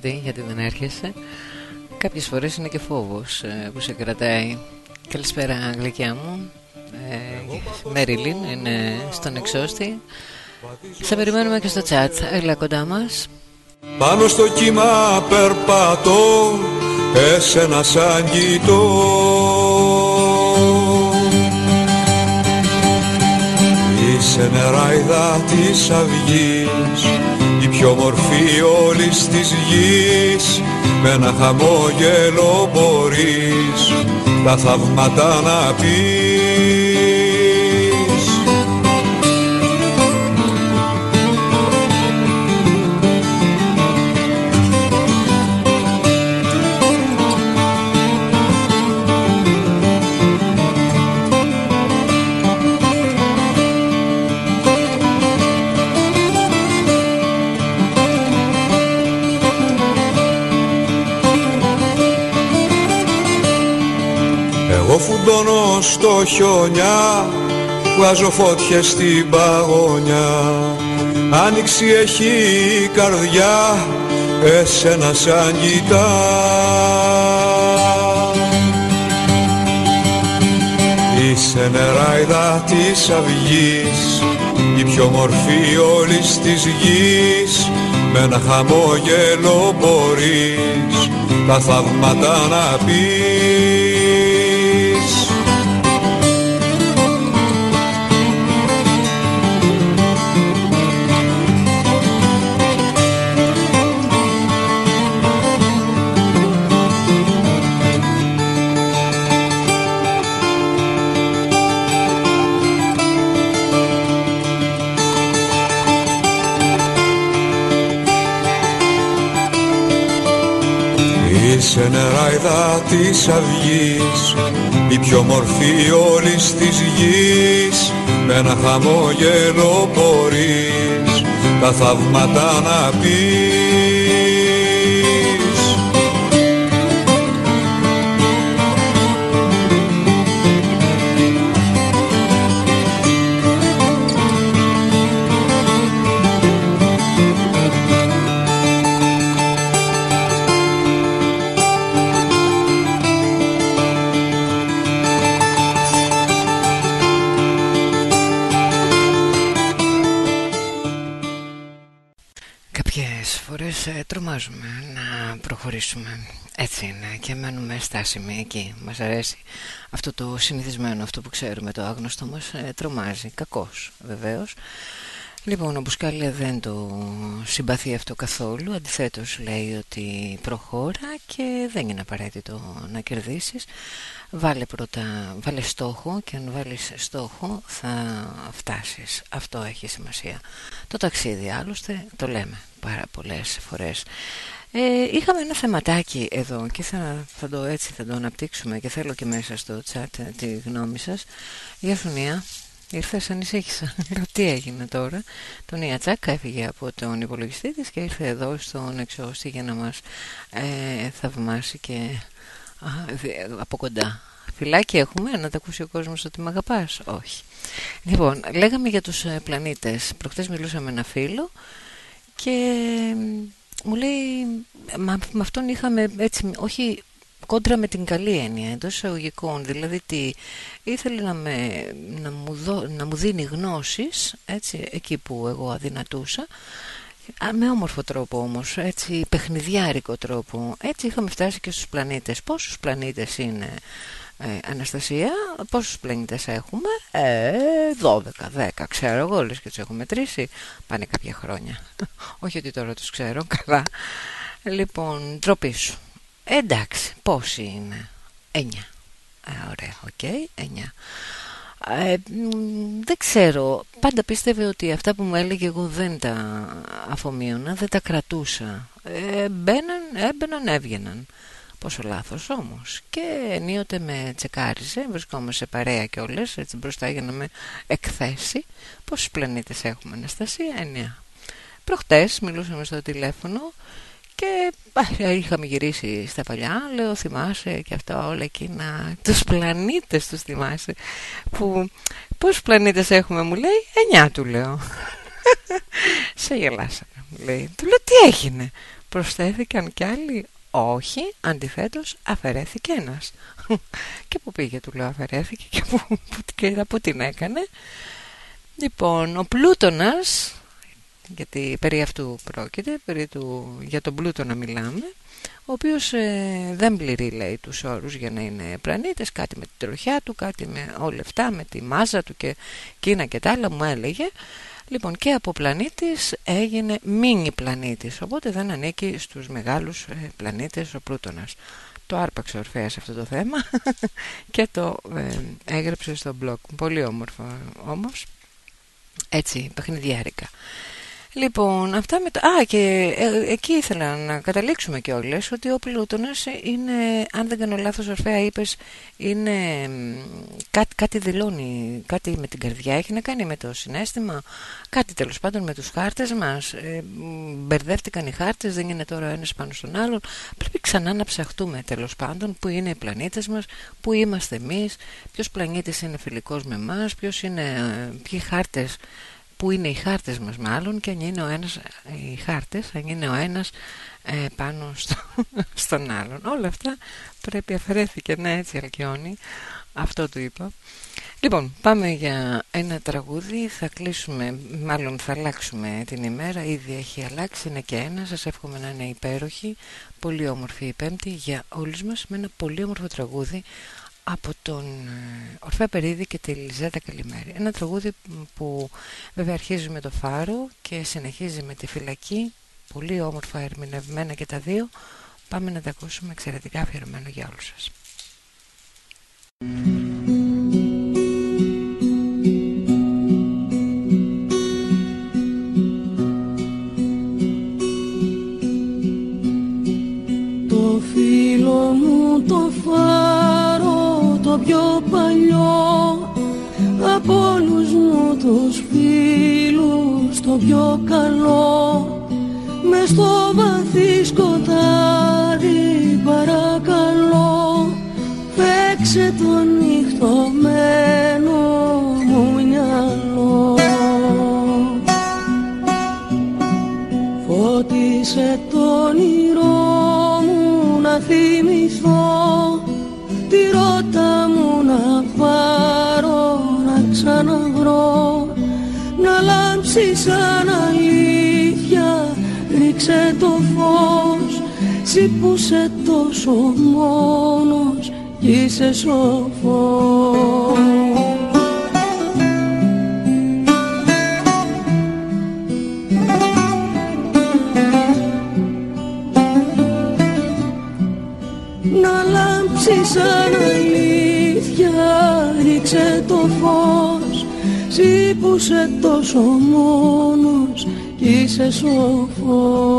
γιατί, γιατί δεν έρχεσαι. Κάποιες φορές είναι και φόβος ε, που σε κρατάει. Καλησπέρα γλυκιά μου. Ε, Μέριλιν είναι στον εξώστη. Σε περιμένουμε και στο chat. Έλα κοντά μας. Πάνω στο κύμα περπατώ Εσένα σαν κοιτώ Είσαι νεράιδα της αυγής η πιο μορφή όλης της γης με ένα χαμόγελο μπορείς τα θαύματα να πεις φουντώνω στο χιόνια Βάζω φώτιες στην παγωνιά. Άνοιξη έχει η καρδιά Εσένα σαν κοιτά. Είσαι νεράιδα της αυγής Η πιο μορφή όλης της γης. Με ένα χαμόγελο μπορείς Τα θαύματα να πεις Είσαι νεράιδα της αυγής. Η πιο μορφή όλης της γης Με ένα χαμόγελο μπορείς Τα θαύματα να πεις προχωρήσουμε έτσι είναι. Και μένουμε στάσιμοι εκεί. Μας αρέσει αυτό το συνηθισμένο αυτό που ξέρουμε το άγνωστο. Μας ε, τρομάζει. Κακός βεβαίως. Λοιπόν, ο Μπουσκάλια δεν το συμπαθεί αυτό καθόλου. Αντιθέτως λέει ότι προχώρα και δεν είναι απαραίτητο να κερδίσεις. Βάλε πρώτα, βάλε στόχο και αν βάλεις στόχο θα φτάσεις. Αυτό έχει σημασία. Το ταξίδι άλλωστε το λέμε πάρα πολλές φορές ε, Είχαμε ένα θεματάκι εδώ και θα, θα το έτσι θα το αναπτύξουμε και θέλω και μέσα στο chat τη γνώμη σας Γεια σου Νία Ήρθες ανησύχησα. Λέω τι έγινε τώρα; Τον Ιατσάκα έφυγε από τον υπολογιστή της και ήρθε εδώ στον εξώστη για να μας ε, θαυμάσει και α, από κοντά. Φυλάκι έχουμε να τα ακούσει ο κόσμος ότι με αγαπάς; Όχι. Λοιπόν, λέγαμε για τους ε, πλανήτες. Προχτές μιλούσα με ένα φίλο και μου λέει, με αυτόν είχαμε έτσι, όχι κόντρα με την καλή έννοια εντός εισαγωγικών. Δηλαδή τι ήθελε να, με, να, μου να μου δίνει γνώσεις έτσι, εκεί που εγώ αδυνατούσα. Με όμορφο τρόπο όμως, έτσι παιχνιδιάρικο τρόπο. Έτσι είχαμε φτάσει και στους πλανήτες. Πόσους πλανήτες είναι ε, Αναστασία, πόσους πλανήτες έχουμε; Ε, 12, 10 ξέρω εγώ όλες και τους έχω μετρήσει πάνε κάποια χρόνια όχι ότι τώρα τους ξέρω καλά λοιπόν ντροπή σου Εντάξει, πόσοι είναι; Εννιά. Ε, ωραία, OK, okay, εννιά. Ε, δεν ξέρω, πάντα πίστευε ότι αυτά που μου έλεγε εγώ δεν τα αφομοίωνα, δεν τα κρατούσα. Ε, μπαίναν, έμπαιναν, έβγαιναν. Πόσο λάθος όμως. Και ενίοτε με τσεκάριζε, βρισκόμαστε σε παρέα και όλες, έτσι μπροστά για να με εκθέσει. Πόσους πλανήτες έχουμε, Αναστασία, εννιά. Προχτές μιλούσαμε στο τηλέφωνο και είχαμε γυρίσει στα παλιά, λέω θυμάσαι και αυτά όλα εκείνα, τους πλανήτες τους θυμάσαι. Που, πόσους πλανήτες έχουμε μου λέει, εννιά του λέω. Σε γελάσανε μου λέει. Του λέω τι έγινε, προσθέθηκαν κι άλλοι. Όχι, αντιθέτως αφαιρέθηκε ένας. και που πήγε του λέω αφαιρέθηκε και που, που, και που την έκανε. Λοιπόν, ο Πλούτονας γιατί περί αυτού πρόκειται, περί του, για τον πλούτο να μιλάμε, ο οποίος ε, δεν πληρεί λέει τους όρους για να είναι πλανήτες, κάτι με την τροχιά του, κάτι με όλα αυτά, με τη μάζα του και εκείνα και τα άλλα μου έλεγε. Λοιπόν και από πλανήτης έγινε μίνι πλανήτης, οπότε δεν ανήκει στους μεγάλους ε, πλανήτες ο Πλούτονας. Το άρπαξε ο Ορφέας αυτό το θέμα και το ε, έγραψε στο blog. Πολύ όμορφο όμως, έτσι παιχνιδιάρικα. Λοιπόν, αυτά με το... Α, και ε, εκεί ήθελα να καταλήξουμε και όλες ότι ο Πλούτονας είναι, αν δεν κάνω λάθος Ορφέα είπες, είναι κάτι, κάτι δηλώνει, κάτι με την καρδιά έχει να κάνει με το συνέστημα, κάτι τέλος πάντων με τους χάρτες μας. Ε, μπερδεύτηκαν οι χάρτες, δεν είναι τώρα ένας πάνω στον άλλον. Πρέπει ξανά να ψαχτούμε τέλος πάντων που είναι οι πλανήτες μας, που είμαστε εμείς, ποιος πλανήτης είναι φιλικός με εμάς, ποιος είναι, ε, ποιοι χάρτες που είναι οι χάρτες μας μάλλον και αν είναι ο ένας, οι χάρτες, αν είναι ο ένας ε, πάνω στο, στον άλλον. Όλα αυτά πρέπει αφαιρέθηκε, ναι έτσι Αλκιόνι, αυτό του είπα. Λοιπόν, πάμε για ένα τραγούδι, θα κλείσουμε, μάλλον θα αλλάξουμε την ημέρα, ήδη έχει αλλάξει, είναι και ένα, σας εύχομαι να είναι υπέροχη, πολύ όμορφη η πέμπτη για όλους μας με ένα πολύ όμορφο τραγούδι από τον ε, Ορφέα Περίδη και τη Λιζέτα Καλημέρη. Ένα τραγούδι που βέβαια αρχίζει με το φάρο και συνεχίζει με τη φυλακή. Πολύ όμορφα ερμηνευμένα και τα δύο. Πάμε να τα ακούσουμε εξαιρετικά αφιερωμένο για όλους σας. Το φίλο να πιο παλιό από όλους μου τους φίλους το πιο καλό. Με στο βαθύ σκοτάδι παρακαλώ παίξε το νυχτωμένο μου μυαλό. Φώτισε το ήρωα μου να θυμηθώ Ρότα μου να πάρω να ξαναβρω να λάμψει σαν αλήθεια. Ρίξε το φως σε που σε τόσο μόνος κι είσαι σοφός εσύ σαν αλήθεια ρίξε το φως ζήπουσε τόσο μόνος κι είσαι σοφός.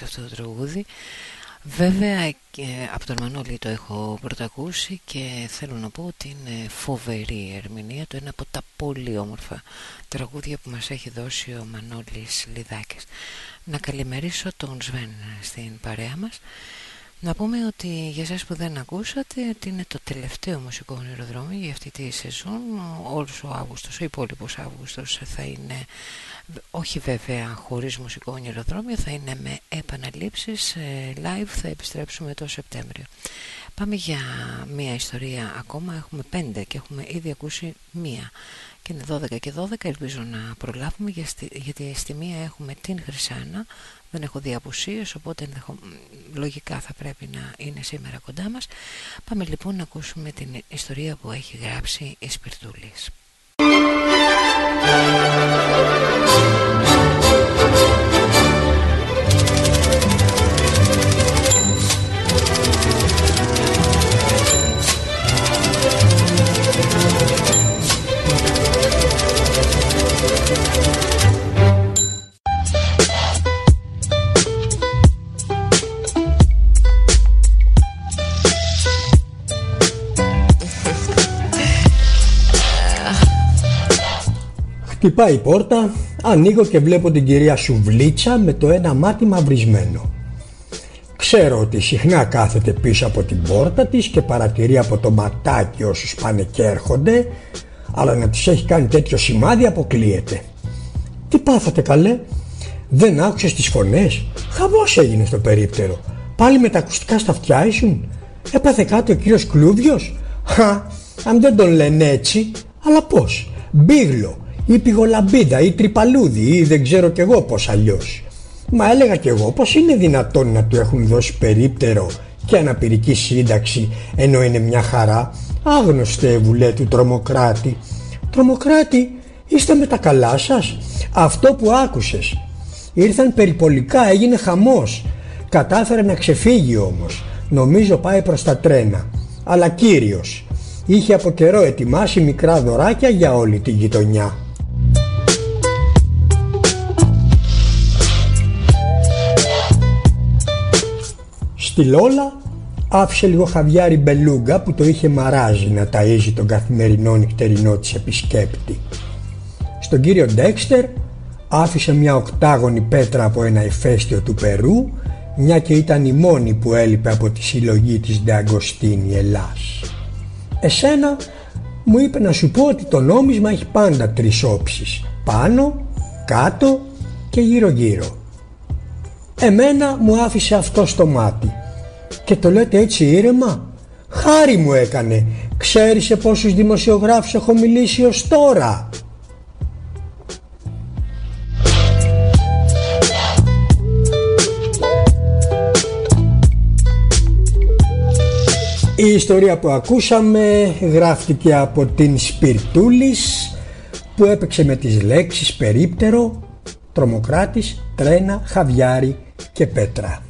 Λιδάκης αυτό το τραγούδι. Βέβαια και από τον Μανώλη το έχω πρωτακούσει και θέλω να πω ότι είναι φοβερή ερμηνεία του, ένα από τα πολύ όμορφα τραγούδια που μας έχει δώσει ο Μανώλης Λιδάκης. Να καλημερίσω τον Σβέν στην παρέα μας να πούμε ότι για εσάς που δεν ακούσατε ότι είναι το τελευταίο μουσικό ονειροδρόμιο για αυτή τη σεζόν. Όλος ο Αύγουστος, ο υπόλοιπος Αύγουστος θα είναι όχι βέβαια χωρίς μουσικό ονειροδρόμιο θα είναι με επαναλήψεις ε, live θα επιστρέψουμε το Σεπτέμβριο. Πάμε για μία ιστορία ακόμα. Έχουμε πέντε και έχουμε ήδη ακούσει μία. Και είναι 12 και 12 ελπίζω να προλάβουμε γιατί στη μία έχουμε την Χρυσάνα δεν έχω δει απουσίες οπότε λογικά θα πρέπει να είναι σήμερα κοντά μας. Πάμε λοιπόν να ακούσουμε την ιστορία που έχει γράψει η Σπιρτούλης Χτυπάει η πόρτα, ανοίγω και βλέπω την κυρία Σουβλίτσα με το ένα μάτι μαυρισμένο. Ξέρω ότι συχνά κάθεται πίσω από την πόρτα της και παρατηρεί από το ματάκι όσους πάνε και έρχονται, αλλά να τους έχει κάνει τέτοιο σημάδι αποκλείεται. Τι πάθατε καλέ, δεν άκουσες τις φωνές, χαβός έγινε στο περίπτερο, πάλι με τα ακουστικά στα αυτιά ήσουν, έπαθε κάτι ο κύριος Κλούβιος, χα, αν δεν τον λένε έτσι, αλλά πώς, μπίγλο, ή πηγολαμπίδα ή τρυπαλούδι ή δεν ξέρω κι εγώ πως αλλιώς. Μα έλεγα κι εγώ πως είναι δυνατόν να του έχουν δώσει περίπτερο και αναπηρική σύνταξη ενώ είναι μια χαρά. Άγνωστε βουλέ του τρομοκράτη. Τρομοκράτη είστε με τα καλά σας; Αυτό που άκουσες. Ήρθαν περιπολικά έγινε χαμός. Κατάφερε να ξεφύγει όμως. Νομίζω πάει προς τα τρένα. Αλλά κύριος. είχε από καιρό ετοιμάσει μικρά δωράκια για όλη τη γειτονιά. Στη Λόλα άφησε λίγο χαβιάρι μπελούγκα που το είχε μαράζει να ταΐζει τον καθημερινό νυχτερινό της επισκέπτη. Στον κύριο Ντέξτερ άφησε μια οκτάγωνη πέτρα από ένα ηφαίστειο του Περού μια και ήταν η μόνη που έλειπε από τη συλλογή της Ντεαγκοστίνη Ελλάς. Εσένα μου είπε να σου πω ότι το νόμισμα έχει πάντα τρεις όψεις πάνω, κάτω και γύρω γύρω. Εμένα μου άφησε αυτό στο μάτι και το λέτε έτσι ήρεμα; Χάρη μου έκανε. Ξέρεις σε πόσους δημοσιογράφους έχω μιλήσει ως τώρα; Η ιστορία που ακούσαμε γράφτηκε από την Σπιρτούλης που έπαιξε με τις λέξεις περίπτερο, τρομοκράτης, τρένα, χαβιάρι και πέτρα.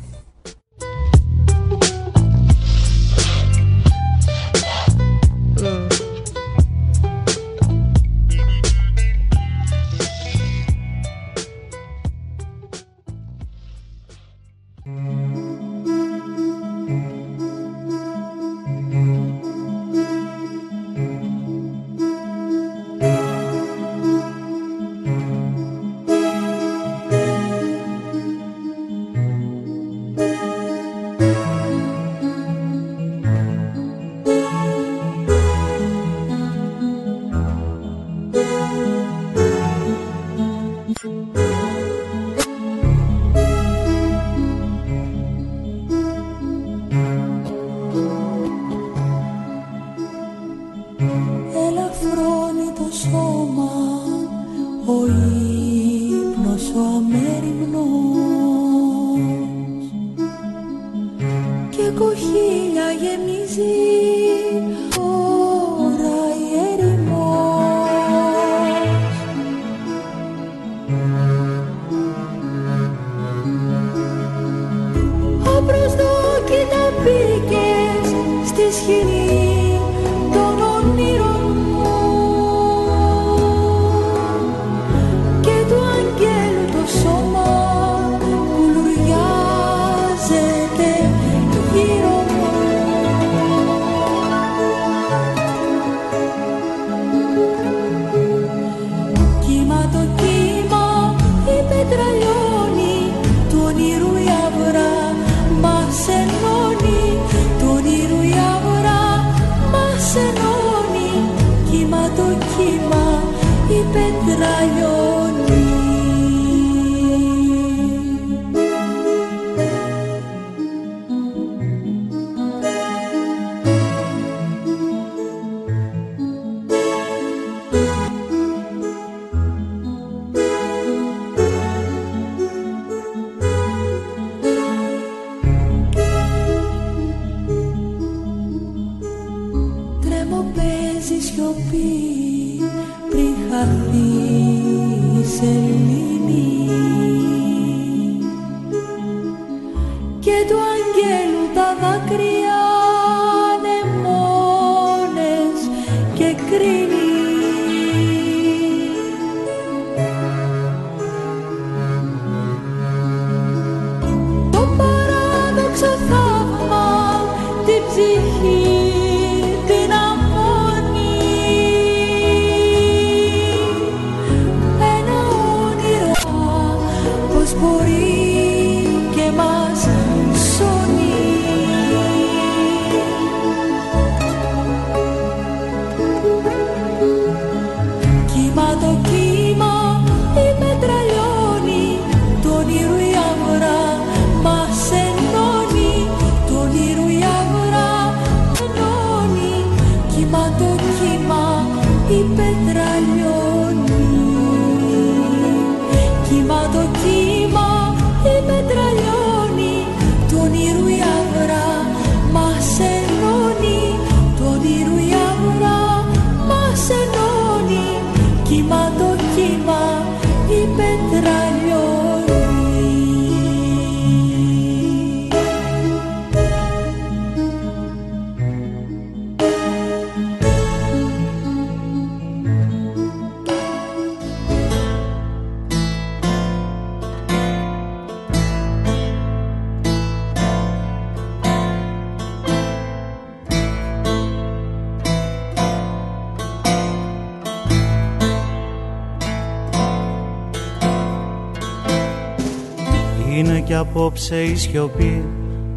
Απόψε η σιωπή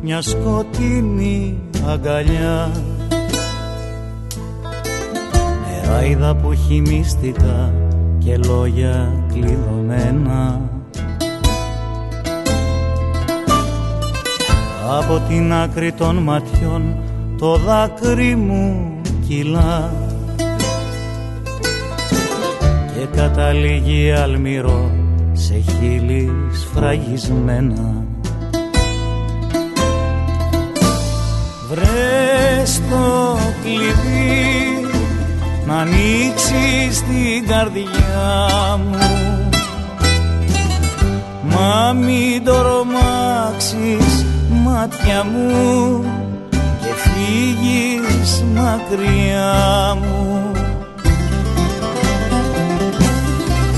μια σκοτεινή αγκαλιά. Νεράιδα που χυμίστηκα και λόγια κλειδωμένα. Από την άκρη των ματιών το δάκρυ μου κυλά. Και καταλήγει αλμυρό σε χείλη σφραγισμένα Βρες το κλειδί να ανοίξεις την καρδιά μου. Μα μην το ρομάξεις μάτια μου και φύγεις μακριά μου.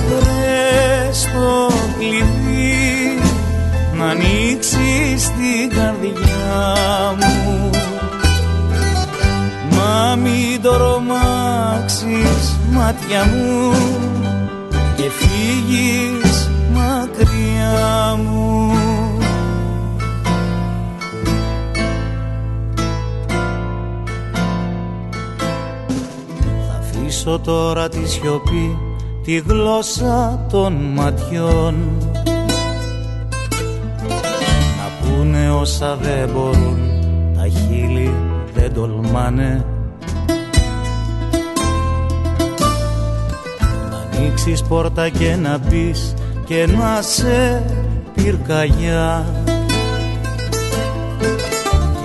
Βρες το κλειδί να ανοίξεις την καρδιά μου μην το ρομάξεις μάτια μου και φύγεις μακριά μου. Θα αφήσω τώρα τη σιωπή τη γλώσσα των ματιών. Να πούνε όσα δεν μπορούν τα χείλη δεν τολμάνε ανοίξεις πόρτα και να μπεις και να σε πυρκαγιά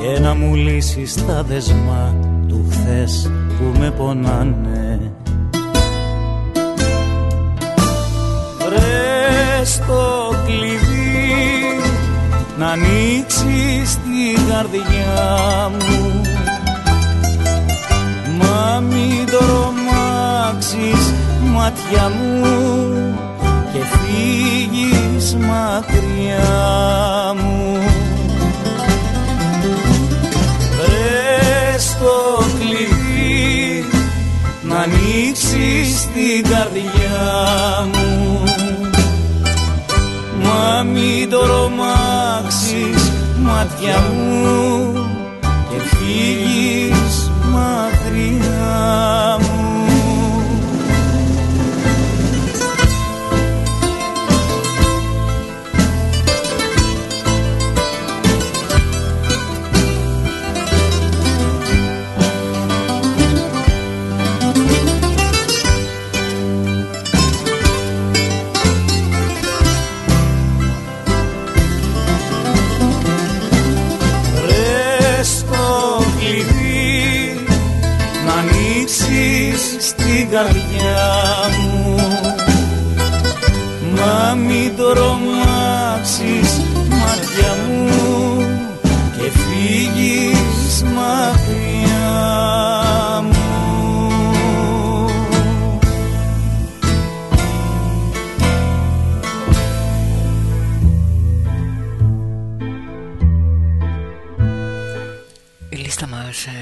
και να μου λύσεις τα δεσμά του χθες που με πονάνε. Βρες το κλειδί να ανοίξεις την καρδιά μου. Μα μην τρομάξεις μάτια μου και φύγεις μακριά μου. Βρες το κλειδί να ανοίξεις την καρδιά μου. Μα μην τρομάξεις μάτια μου και φύγεις μακριά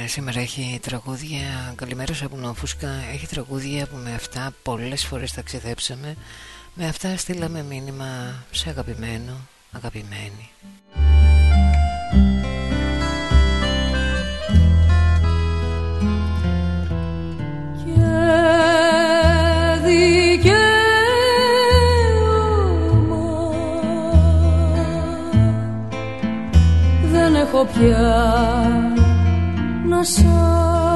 σήμερα έχει τραγούδια. Καλημέρα από Νοφούσκα Έχει τραγούδια που με αυτά πολλές φορές ταξιδέψαμε Με αυτά στείλαμε μήνυμα σε αγαπημένο Αγαπημένη. Και δικαίωμα δεν έχω πια να σ'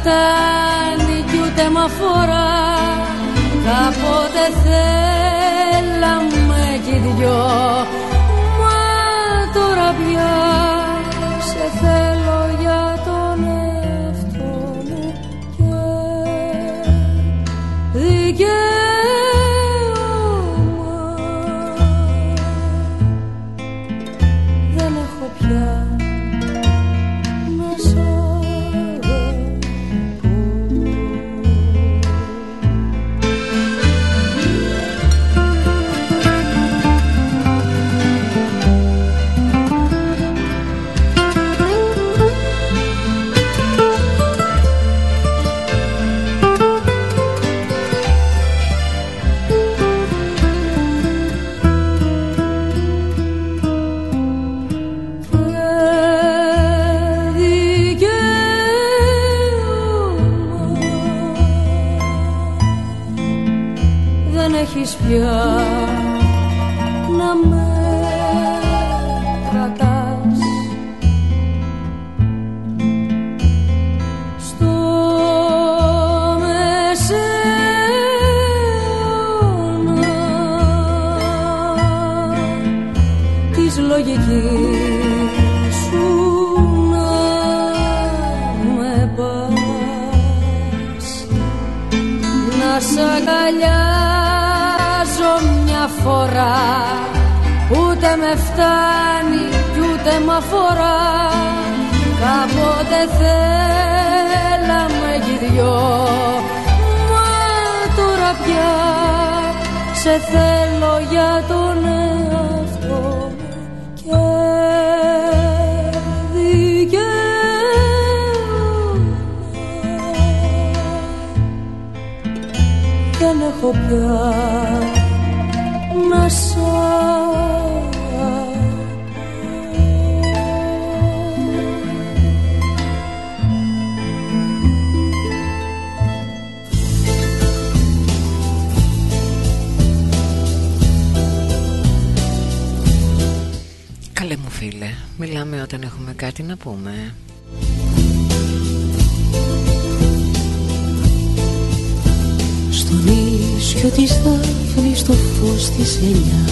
φτάνει κι ούτε μ' αφορά. Κάποτε θέλαμε κι οι δυο έχεις φτάνει κι ούτε μ' αφορά. Κάποτε θέλαμε κι δυο. Μα τώρα πια σε θέλω για τον εαυτό μου και δικαίωμα δεν έχω πια όταν έχουμε κάτι να πούμε. Στον ίσιο της Δάφνης το φως της ελιάς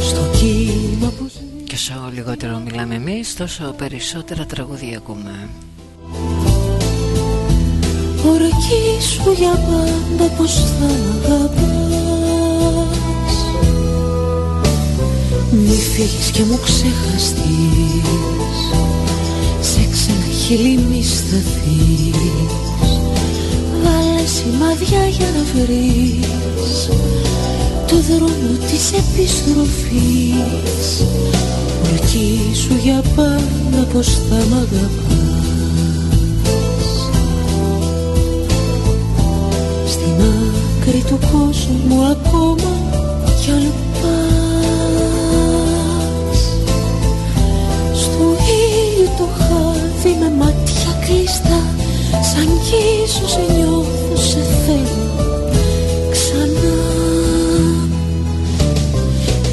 Στο κύμα που Και όσο λιγότερο μιλάμε εμείς, τόσο περισσότερα τραγούδια ακούμε. Ορκή σου για πάντα πως θα μ' αγαπάς φύγεις και μου ξεχαστείς. Σε ξένα χείλη μη σταθείς. Βάλε σημάδια για να βρεις Το δρόμο της επιστροφής. Ορκή σου για πάντα πως θα μ' αγαπάς. Στην άκρη του κόσμου ακόμα κι άλλο χάδι με μάτια κλειστά Σαν κύσω σε νιώθω σε θέλω ξανά.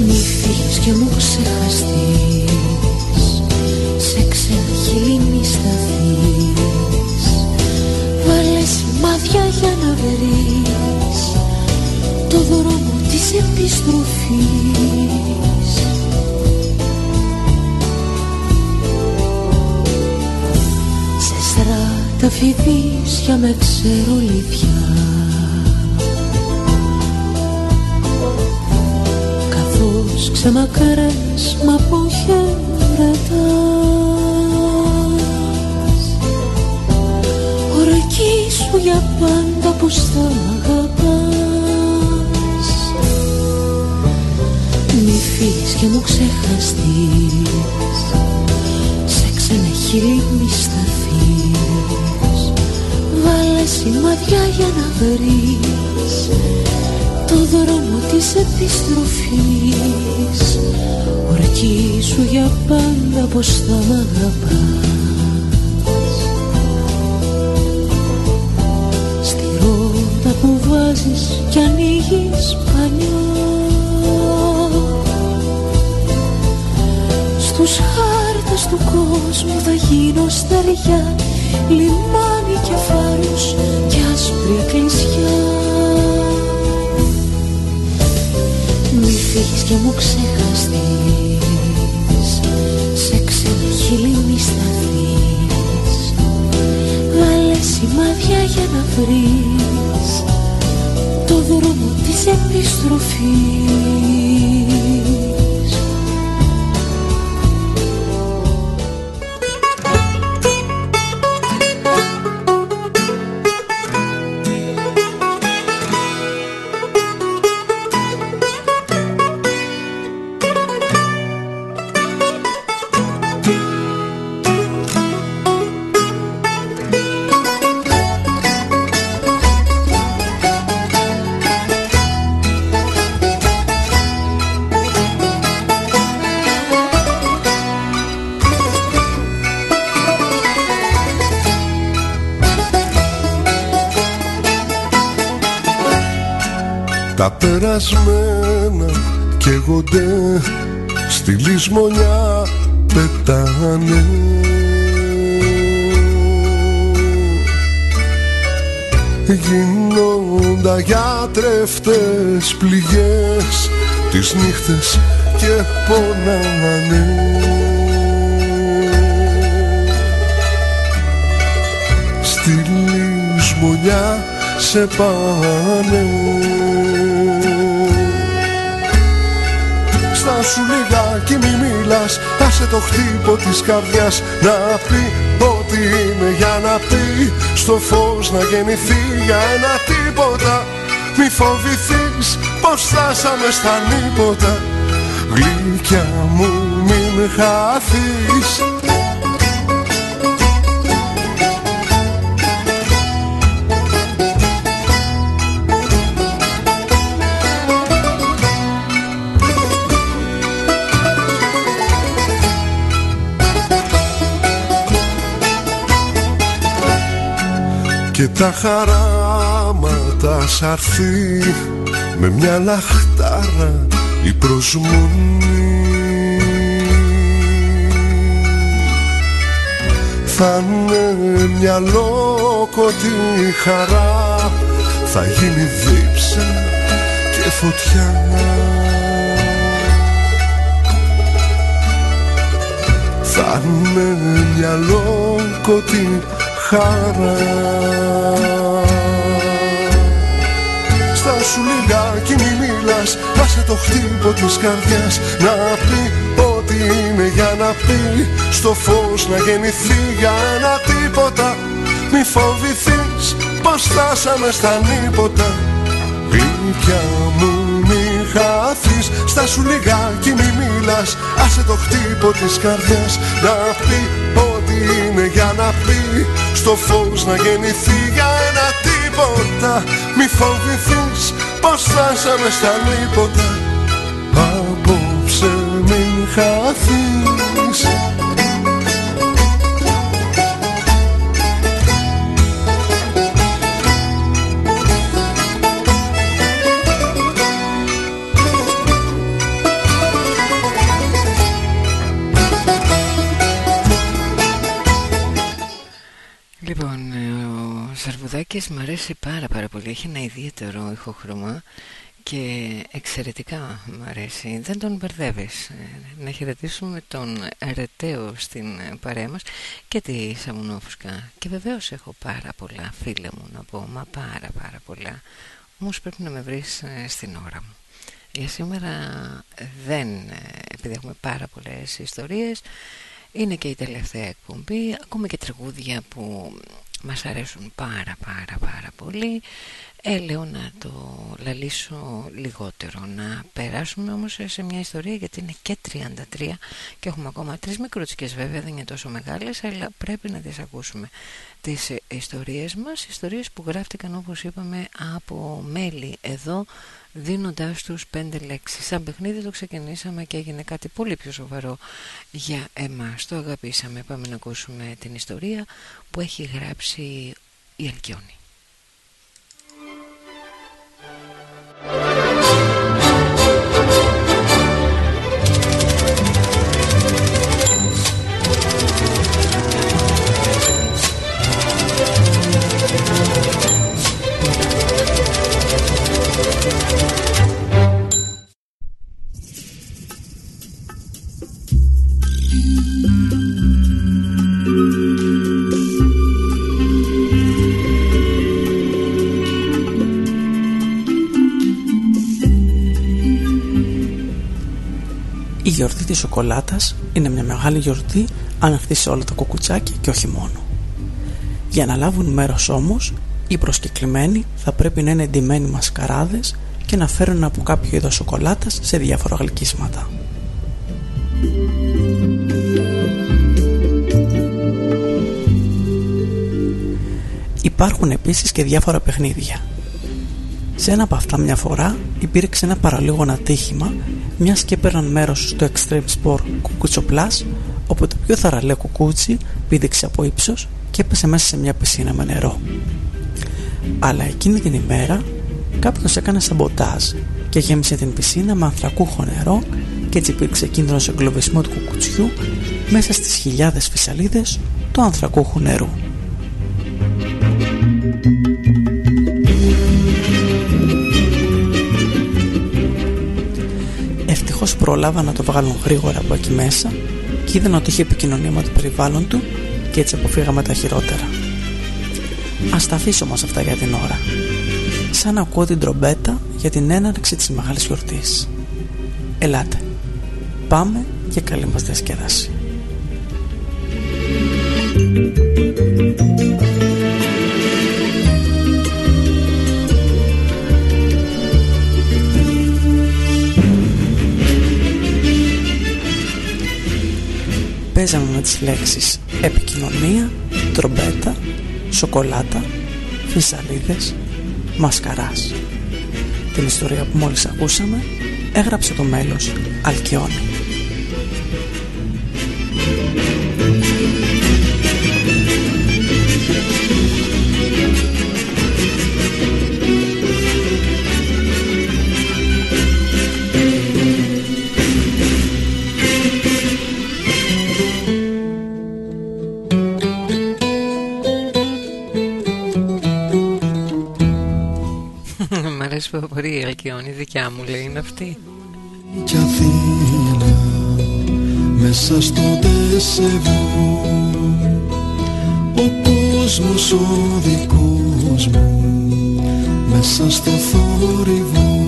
Μη φύγεις και μου ξεχαστείς Σε ξένα χείλη μη σταθείς. Βάλες σημάδια για να βρεις Το δρόμο της επιστροφής στράτα φιδίσια με ξερολίδια Καθώς ξεμακρές μ' αποχαιρετάς. Ορκή σου για πάντα πως θα μ' αγαπάς. Μη φύγεις και μου ξεχαστείς. Σε ξένα χείλη μη σταθείς Βάλες σημάδια για να βρεις Το δρόμο της επιστροφής. Ορκή σου για πάντα πως θα μ' αγαπάς. Στη ρότα που βάζεις κι ανοίγεις πανιό Στους χάρτες του κόσμου θα γίνω στεριά Λιμάνι και φάρος και άσπρη εκκλησιά Μη φύγεις και μου ξεχαστείς Σε ξένα χείλη μη σταθείς. Βάλε σημάδια για να βρεις Το δρόμο της επιστροφής λησμονιά πετάνε. Γίνοντα για τρεφτές πληγές τις νύχτες και πονάνε Στη λησμονιά σε πάνε Στα σου λιγάκι μη μιλάς. Άσε το χτύπο της καρδιάς Να πει ότι είναι για να πει. Στο φως να γεννηθεί για ένα τίποτα. Μη φοβηθείς πως φτάσαμε στα νύποτα. Γλυκιά μου μην χάθεις Και τα χαράματα σ' αρθεί. Με μια λαχτάρα η προσμονή. Θα είναι μια λόκοτη χαρά. Θα γίνει δίψα και φωτιά. Θα είναι μια λόκοτη χαρά. Στα σου λιγάκι μη μιλάς Άσε το χτύπο της καρδιάς. Να πει ότι είναι για να πει Στο φως να γεννηθεί για ένα τίποτα. Μη φοβηθείς πως φτάσαμε στα νύποτα. Γλυκιά μου μη χάθεις Στα σου λιγάκι μη μιλάς. Άσε το χτύπο της καρδιάς Να πει ότι είναι για να πει στο φως να γεννηθεί για ένα τίποτα. Μη φοβηθείς πως φτάσαμε στα λίποτα Απόψε μην χαθείς Λοιπόν, ο Σαρβουδάκης μου αρέσει πάρα πάρα πολύ. Έχει ένα ιδιαίτερο ηχοχρώμα Και εξαιρετικά μου αρέσει. Δεν τον μπερδεύεις. Να χαιρετήσουμε τον Ρετέο στην παρέα μας Και τη Σαμουνόφουσκα. Και βεβαίως έχω πάρα πολλά φίλε μου να πω Μα πάρα πάρα πολλά. Όμως πρέπει να με βρεις στην ώρα μου. Για σήμερα δεν Επειδή έχουμε πάρα πολλές ιστορίες είναι και η τελευταία εκπομπή Ακούμε και τραγούδια που μας αρέσουν πάρα πάρα πάρα πολύ. Έλεω να το λαλήσω λιγότερο Να περάσουμε όμως σε μια ιστορία γιατί είναι και 33 Και έχουμε ακόμα τρεις μικρούτσικες βέβαια δεν είναι τόσο μεγάλες Αλλά πρέπει να τις ακούσουμε. Τις ιστορίες μας Ιστορίες που γράφτηκαν όπως είπαμε από μέλη εδώ δίνοντάς τους πέντε λέξεις. Σαν παιχνίδι το ξεκινήσαμε και έγινε κάτι πολύ πιο σοβαρό για εμάς. Το αγαπήσαμε. Πάμε να ακούσουμε την ιστορία που έχει γράψει η Αλκιόνη. Η γιορτή της σοκολάτας είναι μια μεγάλη γιορτή ανοιχτή σε όλα τα κουκουτσάκια και όχι μόνο. Για να λάβουν μέρος όμως, οι προσκεκλημένοι θα πρέπει να είναι εντυμένοι μασκαράδες και να φέρουν από κάποιο είδος σοκολάτας σε διάφορα γλυκίσματα. Υπάρχουν επίσης και διάφορα παιχνίδια. Σε ένα από αυτά μια φορά υπήρξε ένα παραλίγο ατύχημα μιας και έπαιρναν μέρος στο Extreme Sport Κουκούτσο Plus όπου το πιο θαραλέο κουκούτσι πήδηξε από ύψος και έπεσε μέσα σε μια πισίνα με νερό. Αλλά εκείνη την ημέρα κάποιος έκανε σαμποτάζ και γέμισε την πισίνα με ανθρακούχο νερό και έτσι υπήρξε κίνδυνος εγκλωβισμού του κουκουτσιού μέσα στις χιλιάδες φυσαλίδες του ανθρακούχου νερού. Ευτυχώς πρόλαβα να το βγάλουν γρήγορα από εκεί μέσα και είδαν ότι είχε επικοινωνία με το περιβάλλον του και έτσι αποφύγαμε τα χειρότερα. Ας τα αφήσω όμως αυτά για την ώρα. Σαν να ακούω την τρομπέτα για την έναρξη της μεγάλης γιορτής. Ελάτε. Πάμε και καλή μας διασκέδαση. Παίζαμε με τις λέξεις επικοινωνία, τρομπέτα, σοκολάτα, φυσαλίδες, μασκαράς. Την ιστορία που μόλις ακούσαμε έγραψε το μέλος Αλκιόνι. Αρέσει πολύ η Αλκιόνη, δικιά μου λέει είναι αυτή. Κι Αθήνα μέσα στο τεσεβού ο κόσμος ο δικός μου μέσα στο θόρυβο.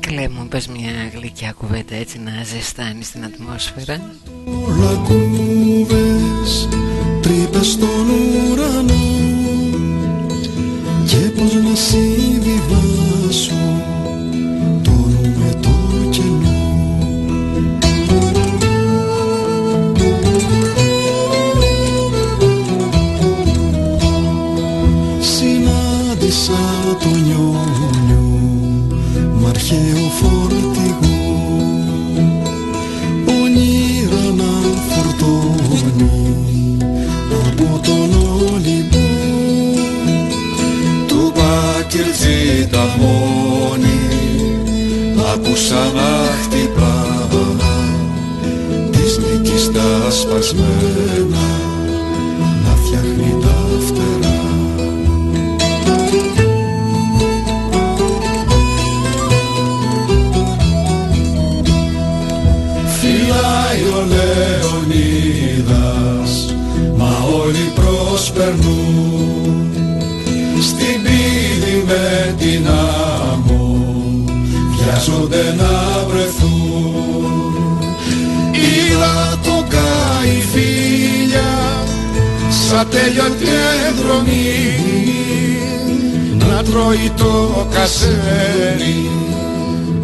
Κλέ μου πες μια γλυκιά κουβέντα έτσι να ζεστάνεις την ατμόσφαιρα. Όλα κούβες τρύπες στον τα σπασμένα να φτιάχνει τα φτερά. Φυλάει ο Λεωνίδας μα όλοι προσπερνούν. Στην πύλη με την άμμο βιάζονται να βρεθούν σαν τέλειωτη εκδρομή να τρώει το κασέρι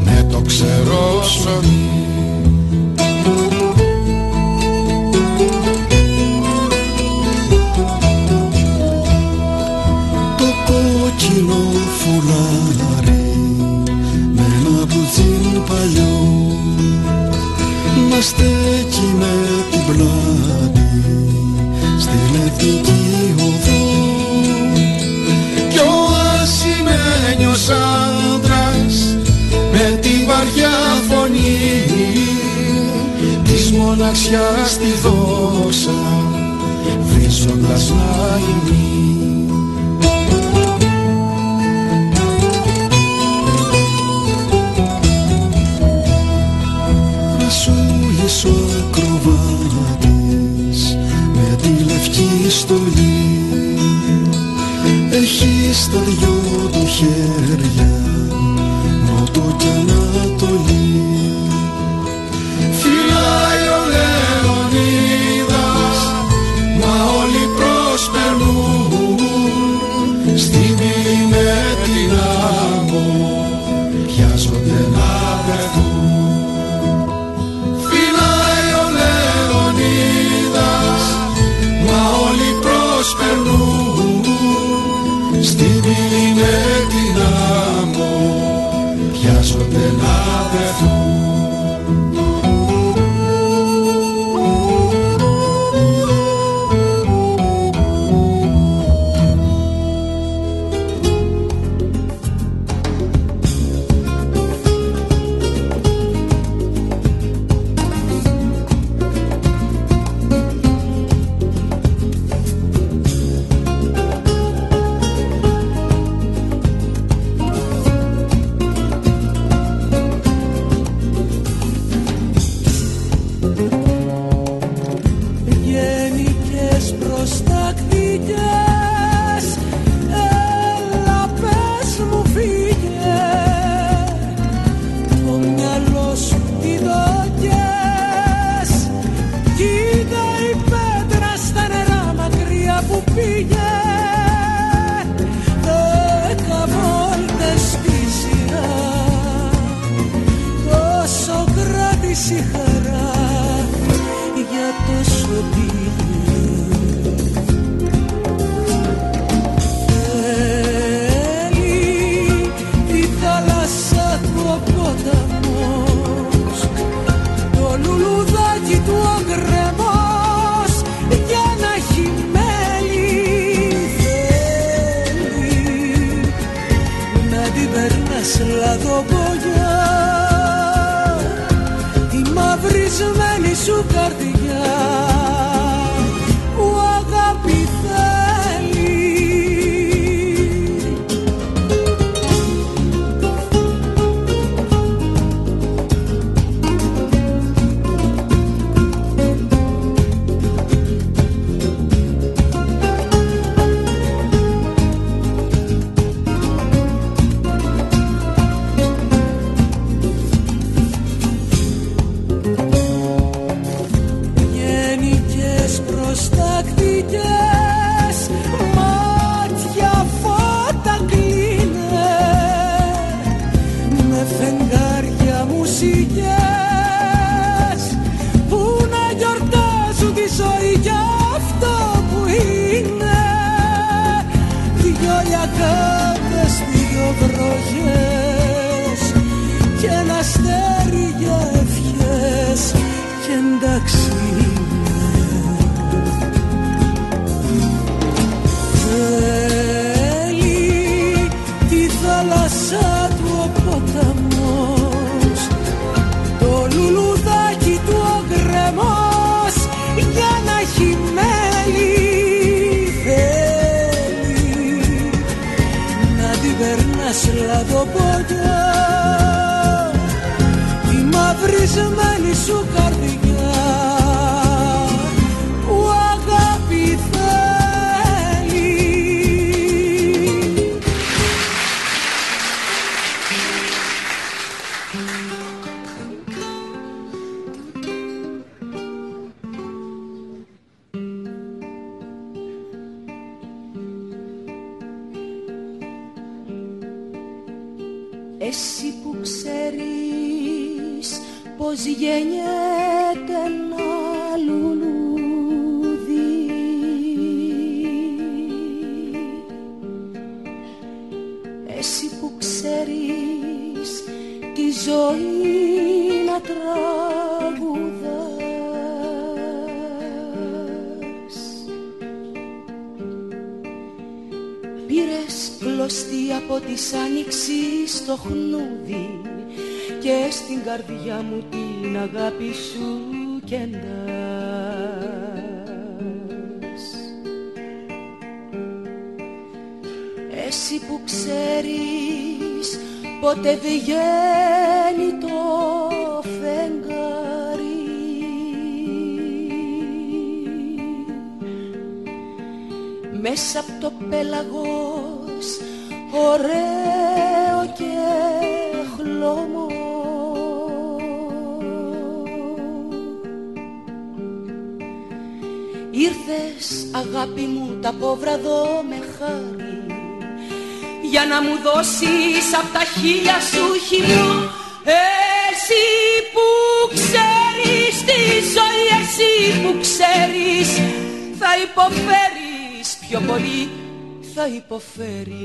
με το ξερό ψωμί. Το κόκκινο φουλάρι με ένα μπουζίν παλιό να στέκει στη λευκή οδό κι ο ασημένιος άντρας με τη βαριά φωνή της μοναξιάς τη δόξα βρίζοντας να στολή έχει στα δυο του χέρια νότο και ανατολή Yeah. su. πελαγός ωραίο και χλωμό. Ήρθες αγάπη μου τα πόβραδο με χάρη για να μου δώσεις απ' τα χίλια σου χιλιό εσύ που ξέρεις τη ζωή εσύ που ξέρεις θα υποφέρεις πιο πολύ θα υποφέρεις.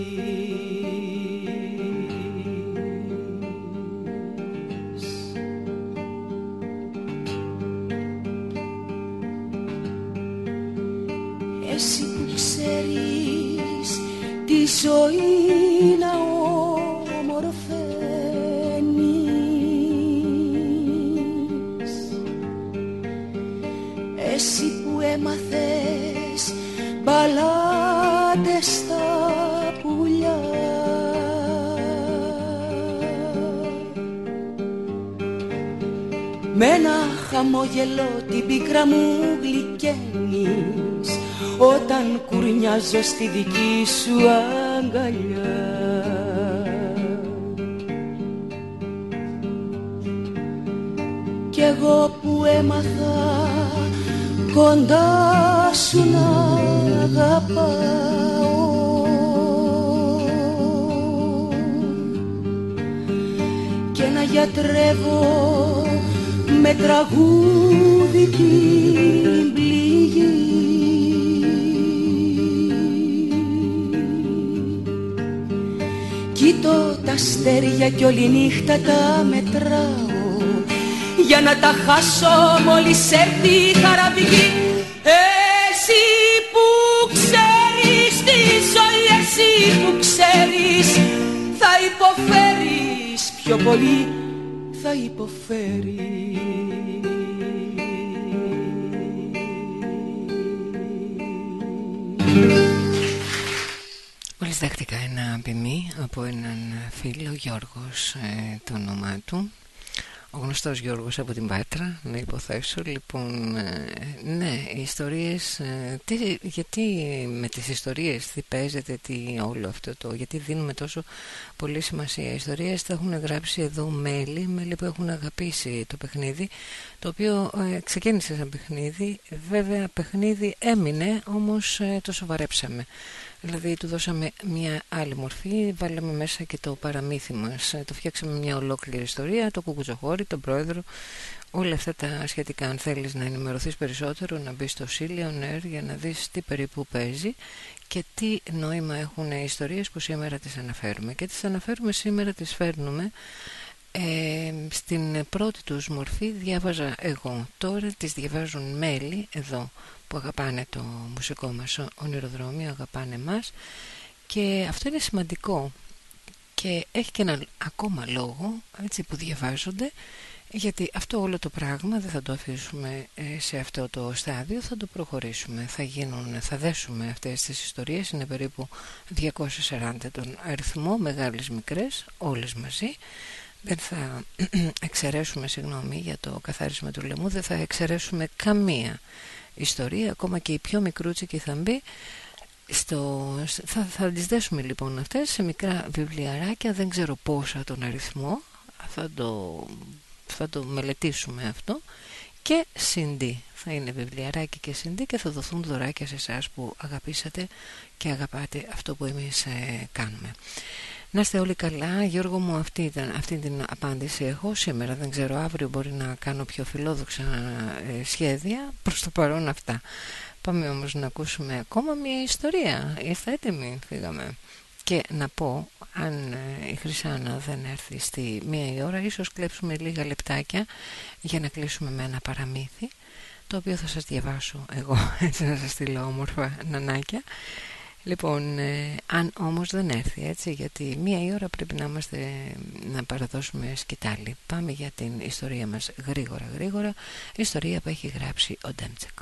Εσύ που ξέρεις τη ζωή χαμόγελο την πίκρα μου όταν κουρνιάζω στη δική σου αγκαλιά. Κι εγώ που έμαθα κοντά σου να αγαπάω. Και να γιατρεύω με τραγούδικη πληγή Κοίτω τα αστέρια κι όλη νύχτα τα μετράω. Για να τα χάσω μόλις έρθει η Εσύ που ξέρεις τη ζωή, εσύ που ξέρεις θα υποφέρεις πιο πολύ θα υποφέρεις. Μόλις δέχτηκα ένα ποιμί από έναν φίλο Γιώργος ε, το όνομά του ο γνωστός Γιώργος από την Πάτρα, να υποθέσω. Λοιπόν, ε, ναι, οι ιστορίες, ε, τι, γιατί με τις ιστορίες, τι παίζεται, τι όλο αυτό το, γιατί δίνουμε τόσο πολύ σημασία. Οι ιστορίες τα έχουν γράψει εδώ μέλη, μέλη που έχουν αγαπήσει το παιχνίδι, το οποίο ε, ξεκίνησε σαν παιχνίδι, βέβαια παιχνίδι έμεινε, όμως ε, το σοβαρέψαμε. Δηλαδή του δώσαμε μια άλλη μορφή, βάλαμε μέσα και το παραμύθι μας, το φτιάξαμε μια ολόκληρη ιστορία, το κουκουτσοχώρι, τον πρόεδρο, όλα αυτά τα σχετικά. Αν θέλεις να ενημερωθείς περισσότερο, να μπεις στο Silion Air για να δεις τι περίπου παίζει και τι νόημα έχουν οι ιστορίες που σήμερα τις αναφέρουμε. Και τις αναφέρουμε σήμερα, τις φέρνουμε ε, στην πρώτη τους μορφή διάβαζα εγώ. Τώρα τις διαβάζουν μέλη εδώ που αγαπάνε το μουσικό μας ονειροδρόμιο, αγαπάνε μας και αυτό είναι σημαντικό και έχει και ένα ακόμα λόγο έτσι, που διαβάζονται γιατί αυτό όλο το πράγμα δεν θα το αφήσουμε ε, σε αυτό το στάδιο, θα το προχωρήσουμε. Θα, γίνουν, θα δέσουμε αυτές τις ιστορίες, είναι περίπου 240 τον αριθμό, μεγάλες μικρές, όλες μαζί. Δεν θα εξαιρέσουμε, συγγνώμη για το καθάρισμα του λαιμού, δεν θα εξαιρέσουμε καμία ιστορία, ακόμα και η πιο μικρούτσικη θα μπει στο, θα, θα τις δέσουμε λοιπόν αυτές σε μικρά βιβλιαράκια, δεν ξέρω πόσα τον αριθμό, θα το, θα το μελετήσουμε αυτό και CD. Θα είναι βιβλιαράκι και CD και θα δοθούν δωράκια σε εσάς που αγαπήσατε και αγαπάτε αυτό που εμείς ε, κάνουμε. Να είστε όλοι καλά. Γιώργο μου, αυτή, ήταν, αυτή την απάντηση έχω σήμερα. Δεν ξέρω, αύριο μπορεί να κάνω πιο φιλόδοξα ε, σχέδια. Προς το παρόν αυτά. Πάμε όμως να ακούσουμε ακόμα μια ιστορία. Ήρθα έτοιμοι, φύγαμε. Και να πω, αν ε, η Χρυσάνα δεν έρθει στη μία η ώρα, ίσως κλέψουμε λίγα λεπτάκια για να κλείσουμε με ένα παραμύθι, το οποίο θα σας διαβάσω εγώ, έτσι να σας στείλω όμορφα νανάκια. Λοιπόν, ε, αν όμως δεν έρθει έτσι, γιατί μία η ώρα πρέπει να είμαστε να παραδώσουμε σκητάλη. Πάμε για την ιστορία μας γρήγορα γρήγορα, ιστορία που έχει γράψει ο Ντέμτσεκ.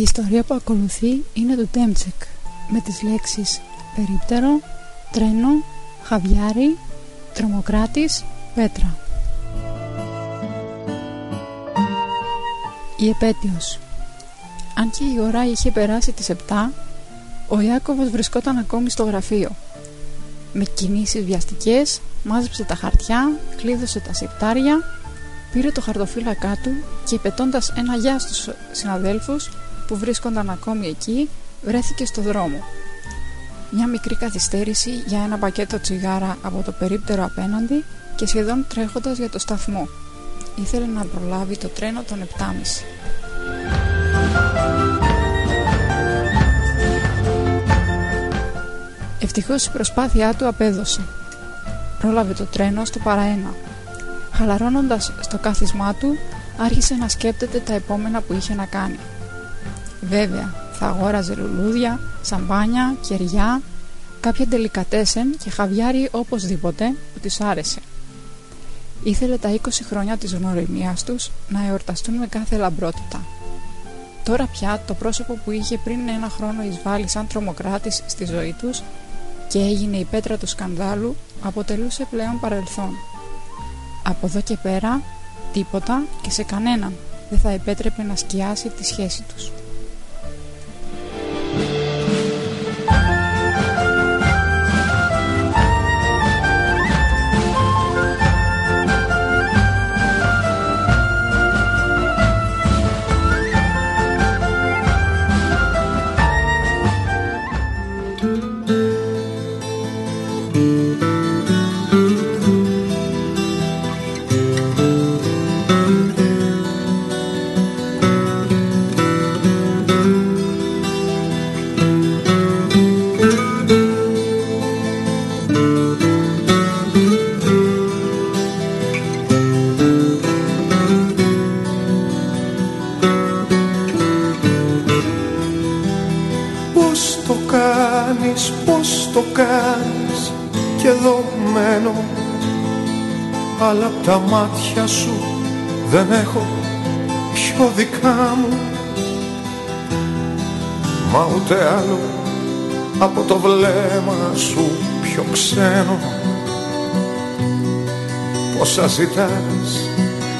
Η ιστορία που ακολουθεί είναι του Τέμτσεκ με τις λέξεις περίπτερο, τρένο, χαβιάρι, τρομοκράτης, πέτρα. Η επέτειος Αν και η ώρα είχε περάσει τις 7, ο Ιάκωβος βρισκόταν ακόμη στο γραφείο. Με κινήσεις βιαστικές, μάζεψε τα χαρτιά, κλείδωσε τα σιρτάρια, πήρε το χαρτοφύλακά του και πετώντας ένα γεια στους συναδέλφους που βρίσκονταν ακόμη εκεί, βρέθηκε στο δρόμο. Μια μικρή καθυστέρηση για ένα πακέτο τσιγάρα από το περίπτερο απέναντι και σχεδόν τρέχοντας για το σταθμό. Ήθελε να προλάβει το τρένο των 7.30. Ευτυχώς η προσπάθειά του απέδωσε. Πρόλαβε το τρένο στο παραένα. Χαλαρώνοντας στο κάθισμά του, άρχισε να σκέπτεται τα επόμενα που είχε να κάνει. Βέβαια, θα αγόραζε λουλούδια, σαμπάνια, κεριά, κάποια τελικατέσεν και χαβιάρι οπωσδήποτε που της άρεσε. Ήθελε τα 20 χρόνια της γνωριμίας τους να εορταστούν με κάθε λαμπρότητα. Τώρα πια το πρόσωπο που είχε πριν ένα χρόνο εισβάλει σαν τρομοκράτης στη ζωή τους και έγινε η πέτρα του σκανδάλου αποτελούσε πλέον παρελθόν. Από εδώ και πέρα τίποτα και σε κανέναν δεν θα επέτρεπε να σκιάσει τη σχέση τους. Αλλά απ' τα μάτια σου δεν έχω πιο δικά μου. Μα ούτε άλλο από το βλέμμα σου πιο ξένο. Πόσα ζητάς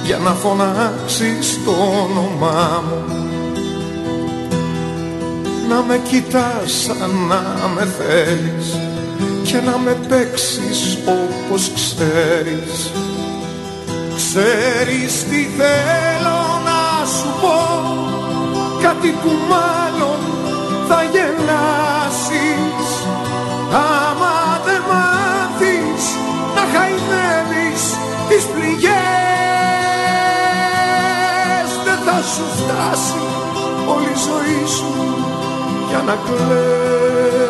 για να φωνάξεις το όνομά μου. Να με κοιτάς σαν να με θέλεις και να με παίξεις όπως ξέρεις Ξέρεις τι θέλω να σου πω. Κάτι που μάλλον θα γελάσεις. Άμα δεν μάθεις να χαϊδεύεις τις πληγές δεν θα σου φτάσει όλη η ζωή σου για να κλαις.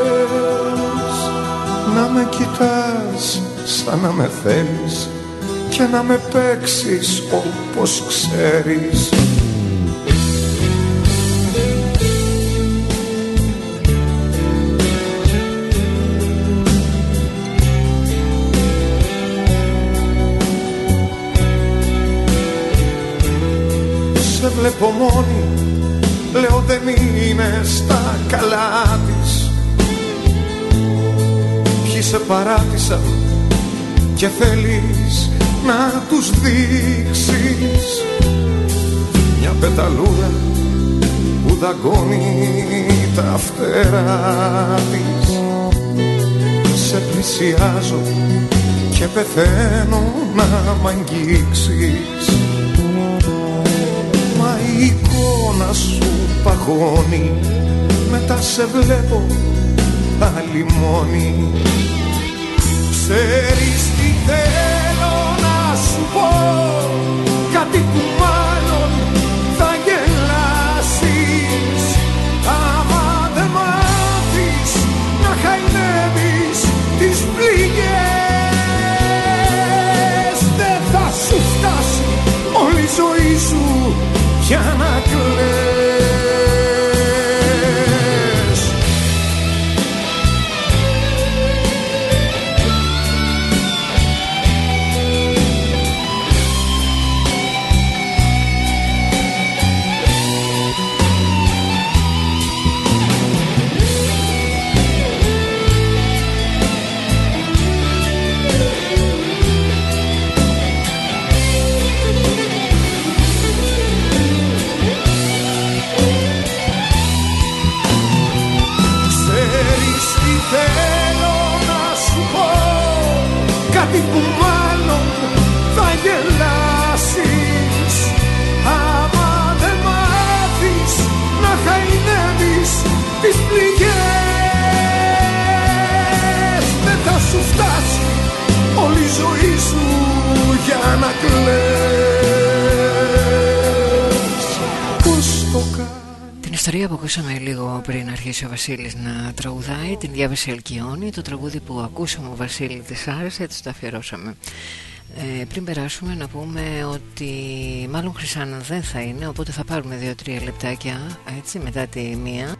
Να με κοιτάς σαν να με θέλεις και να με παίξεις όπως ξέρεις. Σε βλέπω μόνη, λέω δεν είναι στα καλά της. Ποιοι σε παράτησαν και θέλεις να τους δείξεις. Μια πεταλούδα που δαγκώνει τα φτερά της. Σε πλησιάζω και πεθαίνω να μ' αγγίξεις. Μα η εικόνα σου παγώνει μετά σε βλέπω πάλι μόνη. Ξέρεις τι θέλω Κάτι που μάλλον θα γελάσεις. Άμα δεν μάθεις να χαϊδεύεις τις πληγές Δεν θα σου φτάσει όλη η ζωή σου για να ιστορία που ακούσαμε λίγο πριν αρχίσει ο Βασίλης να τραγουδάει την διάβασε Αλκιόνη το τραγούδι που ακούσαμε ο Βασίλη της άρεσε έτσι το αφιερώσαμε. Ε, πριν περάσουμε να πούμε ότι μάλλον Χρυσάνα δεν θα είναι οπότε θα πάρουμε 2-3 λεπτάκια έτσι μετά τη μία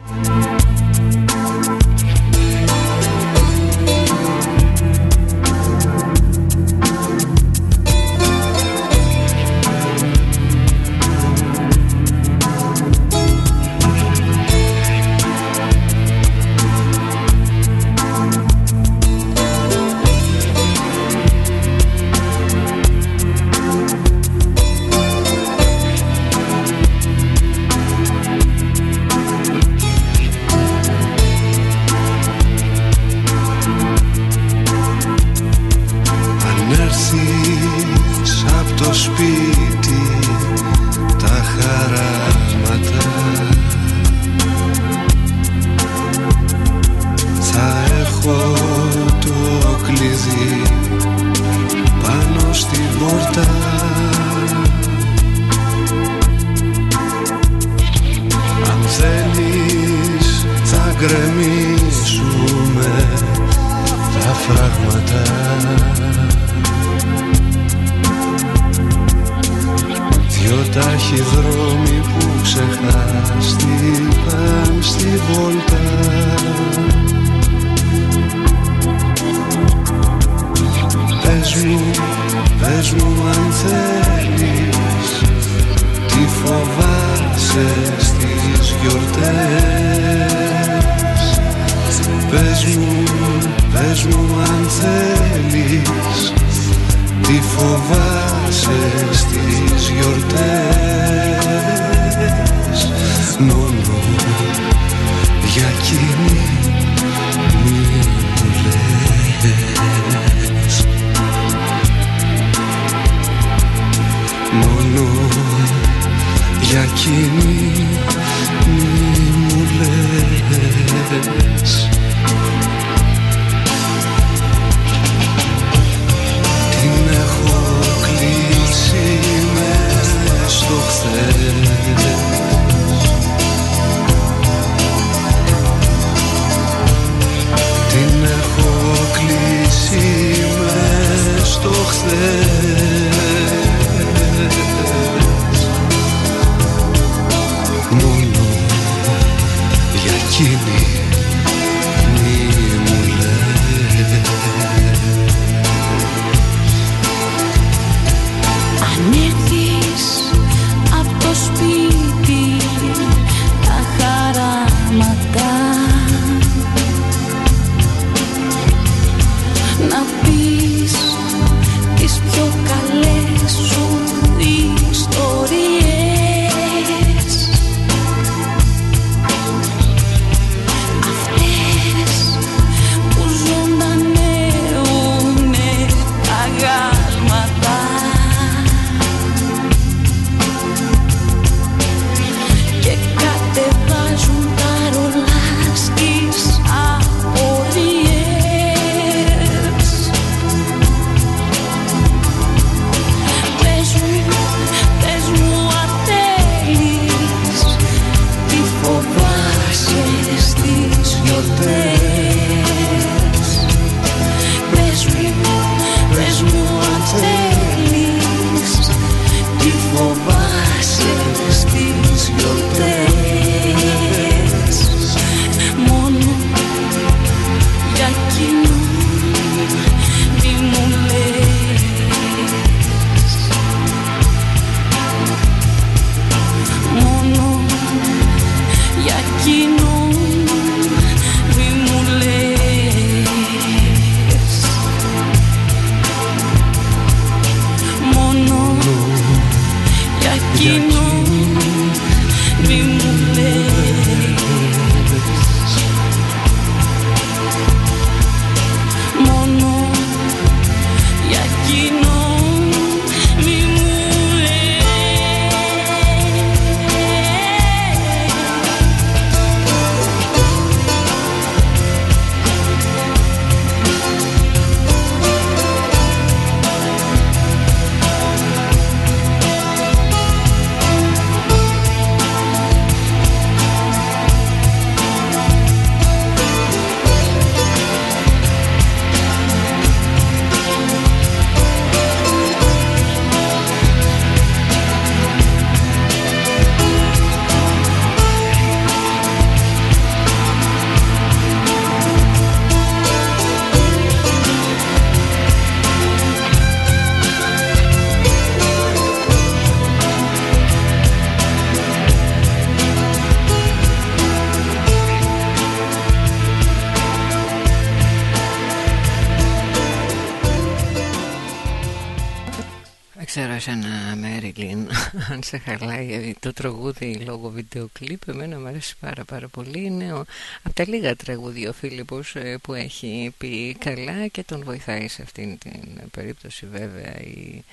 σε χαλάει το τραγούδι λόγω βίντεο κλιπ εμένα μου αρέσει πάρα πάρα πολύ. Είναι ο, από τα λίγα τραγούδια ο Φίλιππος ε, που έχει πει καλά και τον βοηθάει σε αυτήν την περίπτωση βέβαια η,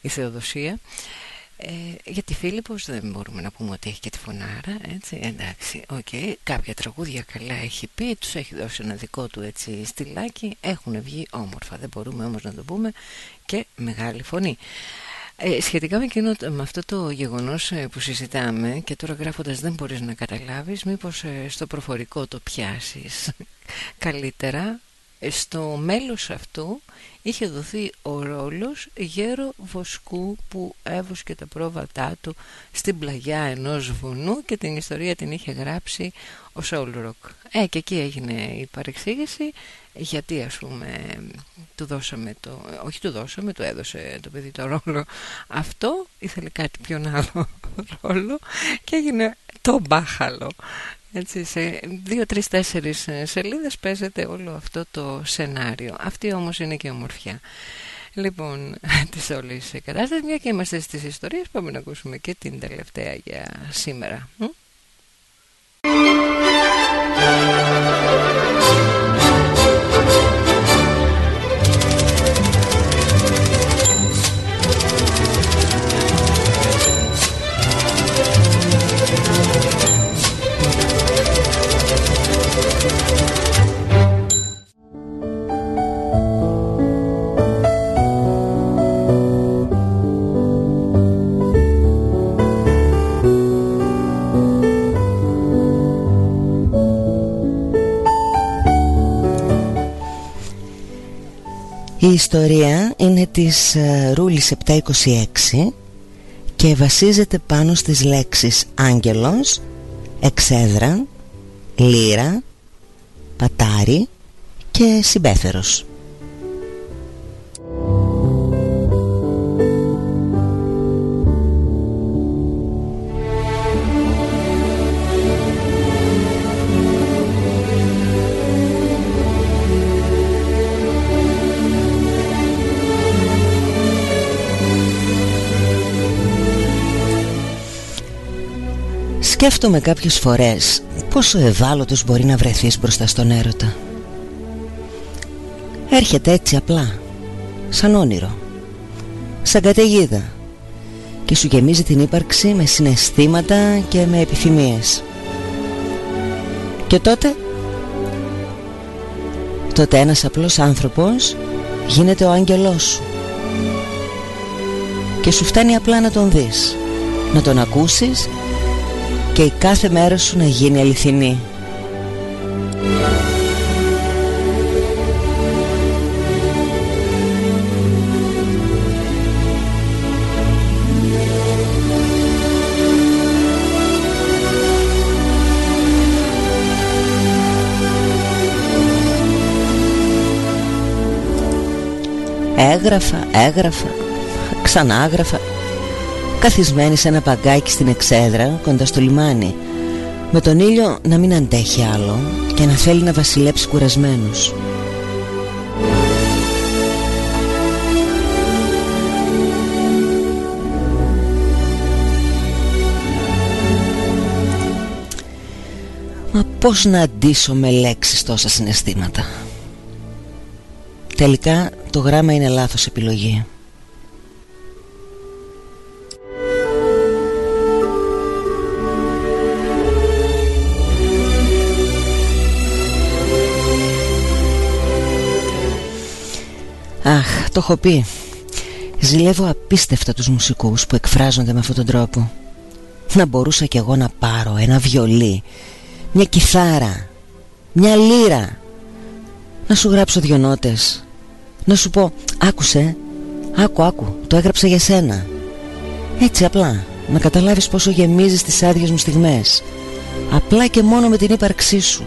η Θεοδοσία. Ε, γιατί Φίλιππος δεν μπορούμε να πούμε ότι έχει και τη φωνάρα έτσι, εντάξει, οκ κάποια τραγούδια καλά έχει πει τους έχει δώσει ένα δικό του έτσι στυλάκι έχουν βγει όμορφα. Δεν μπορούμε όμως να το πούμε και μεγάλη φωνή ε, σχετικά με, εκείνο, με αυτό το γεγονός ε, που συζητάμε και τώρα γράφοντας δεν μπορείς να καταλάβεις μήπως ε, στο προφορικό το πιάσεις καλύτερα ε, στο μέλος αυτού είχε δοθεί ο ρόλος γέρο βοσκού που έβουσκε τα πρόβατά του στην πλαγιά ενός βουνού και την ιστορία την είχε γράψει ο Σόλροκ. Ε, και εκεί έγινε η παρεξήγηση γιατί ας πούμε του δώσαμε το, όχι του δώσαμε, του έδωσε το παιδί το ρόλο αυτό, ήθελε κάτι πιο άλλο ρόλο και έγινε το μπάχαλο. Έτσι, σε δύο, τρεις, τέσσερις σελίδες παίζεται όλο αυτό το σενάριο. Αυτή όμως είναι και η ομορφιά. Λοιπόν, της όλης κατάστασης, μια και είμαστε στις ιστορίες, πάμε να ακούσουμε και την τελευταία για σήμερα. Η ιστορία είναι της uh, Ρούλης 726 και βασίζεται πάνω στις λέξεις άγγελος, εξέδρα, λύρα, πατάρι και συμπέθερος. Σκέφτομαι κάποιες φορές πόσο ευάλωτος μπορεί να βρεθείς μπροστά στον έρωτα. Έρχεται έτσι απλά, σαν όνειρο, σαν καταιγίδα και σου γεμίζει την ύπαρξη με συναισθήματα και με επιθυμίες. Και τότε, τότε ένας απλός άνθρωπος γίνεται ο άγγελός σου και σου φτάνει απλά να τον δεις, να τον ακούσεις και η κάθε μέρα σου να γίνει αληθινή. Έγραφα, έγραφα, ξανάγραφα καθισμένη σε ένα παγκάκι στην εξέδρα κοντά στο λιμάνι. Με τον ήλιο να μην αντέχει άλλο και να θέλει να βασιλέψει κουρασμένους. Μα πώς να αντίσω με λέξεις τόσα συναισθήματα. Τελικά το γράμμα είναι λάθος επιλογή το έχω πει. Ζηλεύω απίστευτα τους μουσικούς που εκφράζονται με αυτόν τον τρόπο. Να μπορούσα κι εγώ να πάρω ένα βιολί Μια κιθάρα Μια λύρα. Να σου γράψω δυο νότες. Να σου πω Άκουσε Άκου άκου Το έγραψα για σένα. Έτσι απλά Να καταλάβεις πόσο γεμίζεις τις άδειες μου στιγμές. Απλά και μόνο με την ύπαρξή σου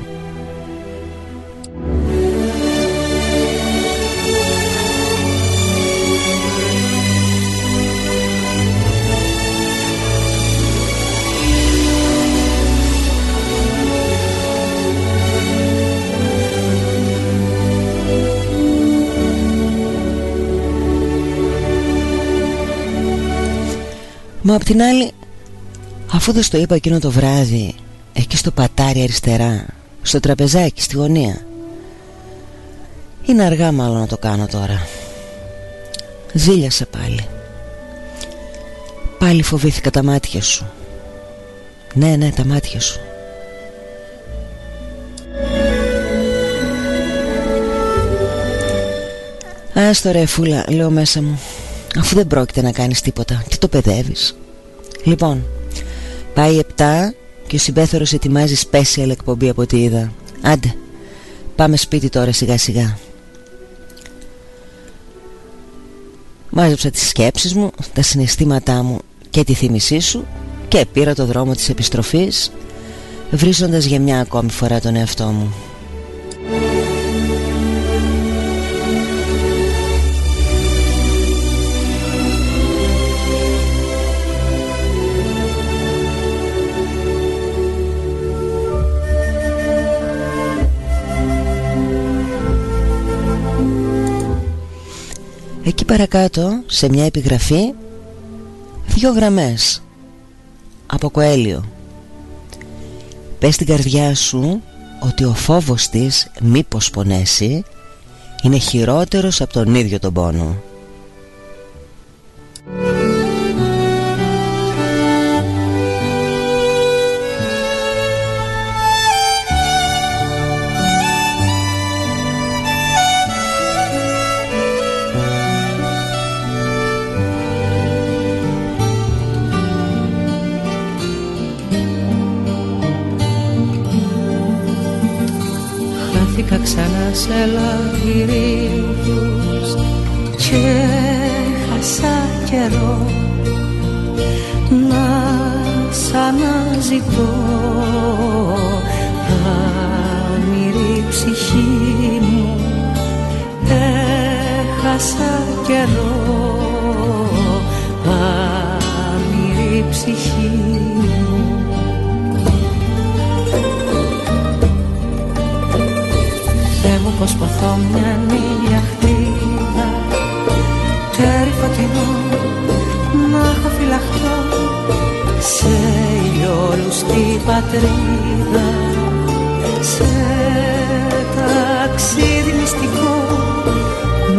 Μα απ' την άλλη Αφού δεν στο είπα εκείνο το βράδυ Εκεί στο πατάρι αριστερά Στο τραπεζάκι στη γωνία. Είναι αργά μάλλον να το κάνω τώρα. Ζήλιασε πάλι. Πάλι φοβήθηκα τα μάτια σου. Ναι ναι τα μάτια σου. Άστο ρε φούλα λέω μέσα μου Αφού δεν πρόκειται να κάνεις τίποτα Τι το παιδεύεις. Λοιπόν Πάει 7 και ο συμπέθερος ετοιμάζει special εκπομπή από ό,τι είδα. Άντε Πάμε σπίτι τώρα σιγά σιγά. Μάζεψα τις σκέψεις μου Τα συναισθήματά μου Και τη θύμησή σου Και πήρα το δρόμο της επιστροφής Βρίζοντας για μια ακόμη φορά τον εαυτό μου Εκεί παρακάτω σε μια επιγραφή Δυο γραμμές Από Κοέλιο. Πες στην καρδιά σου Ότι ο φόβος της Μήπως πονέσει Είναι χειρότερος από τον ίδιο τον πόνο ξανά σε λαβυρίνθους και χάσα καιρό να σ' αναζητώ. Άμυρη ψυχή μου έχασα καιρό Θεέ μου πως ποθώ μια νύχτα τέρι φωτεινό να έχω φυλαχτώ σε ηλιόλουστη πατρίδα. Σε ταξίδι μυστικό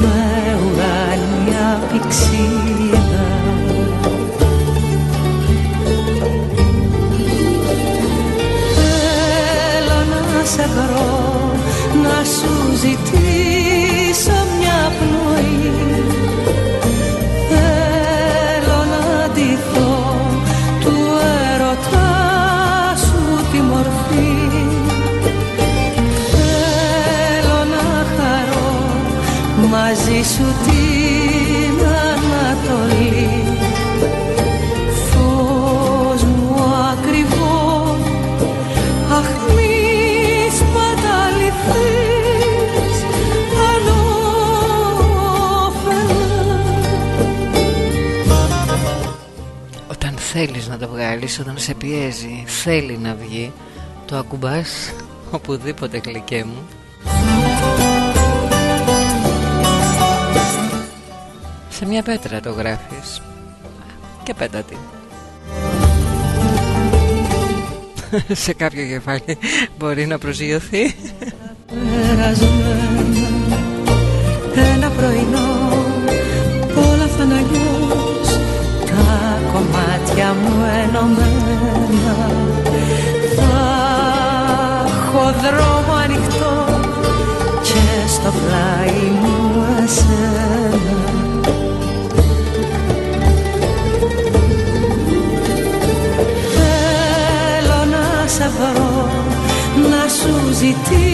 με ουράνια πηξίδα. Θέλω να σε βρω να σου ζητήσω μια πνοή. Θέλω να ντυθώ του έρωτά σου τη μορφή. Θέλω να χαρώ μαζί σου την θέλεις να το βγάλεις, όταν σε πιέζει, θέλει να βγει, το ακουμπάς οπουδήποτε κλικέ μου. Σε μια πέτρα το γράφεις και πέτα την. σε κάποιο κεφάλι μπορεί να προσγειωθεί. Ενωμένα Θα έχω δρόμο ανοιχτό Και στο πλάι μου εσένα. Θέλω να σε βρω να σου ζητήσω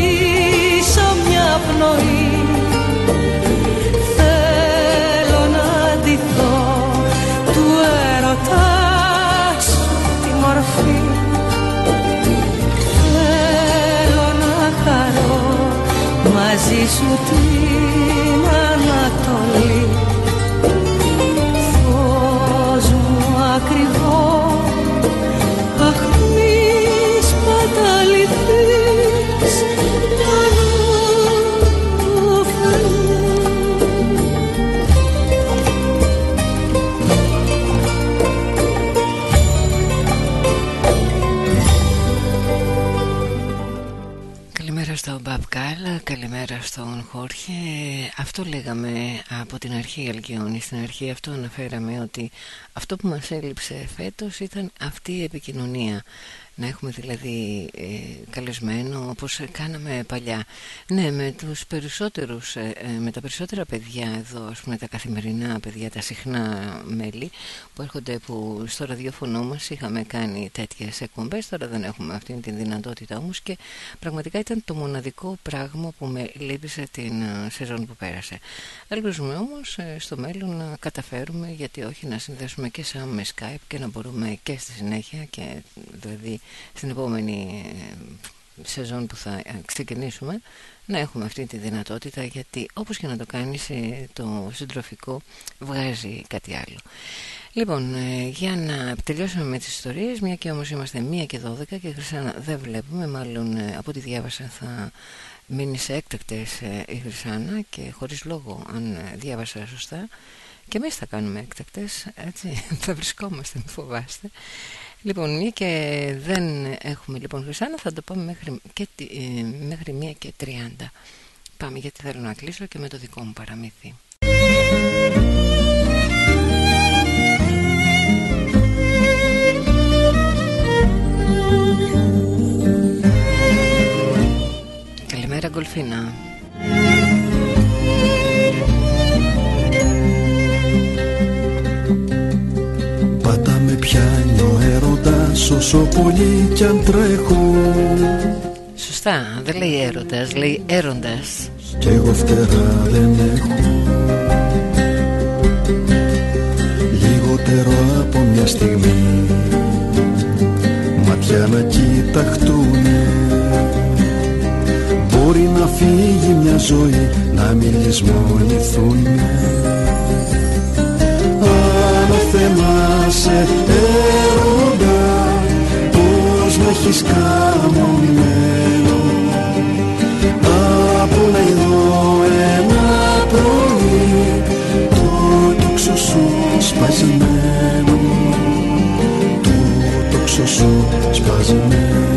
μαζί καλημέρα στον Χόρχε. Αυτό λέγαμε από την αρχή Αλκιόνη. Στην αρχή αυτό αναφέραμε ότι αυτό που μας έλειψε φέτος ήταν αυτή η επικοινωνία. Να έχουμε δηλαδή ε, καλεσμένο όπως κάναμε παλιά. Ναι, με τους περισσότερους, ε, ε, με τα περισσότερα παιδιά εδώ, ας πούμε τα καθημερινά παιδιά, τα συχνά μέλη που έρχονται που στο ραδιόφωνο μας είχαμε κάνει τέτοιες εκπομπές, τώρα δεν έχουμε αυτή την δυνατότητα όμως και πραγματικά ήταν το μοναδικό πράγμα που με λύπησε την ε, σεζόν που πέρασε. Ελπίζουμε όμως ε, στο μέλλον να καταφέρουμε γιατί όχι να συνδέσουμε και σαν με Skype και να μπορούμε και στη συνέχεια και δηλαδή στην επόμενη ε, σεζόν που θα ε, ξεκινήσουμε να έχουμε αυτή τη δυνατότητα γιατί όπως και να το κάνεις ε, το συντροφικό βγάζει κάτι άλλο. Λοιπόν, ε, για να τελειώσουμε με τις ιστορίες, μια και όμως είμαστε μία και 12 και Χρυσάνα δεν βλέπουμε, μάλλον ε, από ό,τι διάβασα θα μείνει σε έκτακτες ε, η Χρυσάνα και χωρίς λόγο αν ε, διάβασα σωστά και εμείς θα κάνουμε έκτακτες, έτσι, θα βρισκόμαστε, μην φοβάστε. Λοιπόν, μια και δεν έχουμε λοιπόν Χρυσάνα, θα το πάμε μέχρι, και, τη- ε, μέχρι μία και 30. Πάμε γιατί θέλω να κλείσω και με το δικό μου παραμύθι. Καλημέρα Γκολφίνα. Όσο πολύ κι αν τρέχω. Σωστά, δεν λέει έρωτας, λέει έροντας. Κι εγώ φτερά δεν έχω. Καλύτερο από μια στιγμή. Ματιά να κοιταχτούνε Μπορεί να φύγει μια ζωή να μην λησμονηθούν. Αλλά θέμα σε έρωτα Πώς με έχεις καμωμένο Από να ειδώ ένα πρωί Το τόξο σου σπασμένο. Το τόξο σου σπασμένο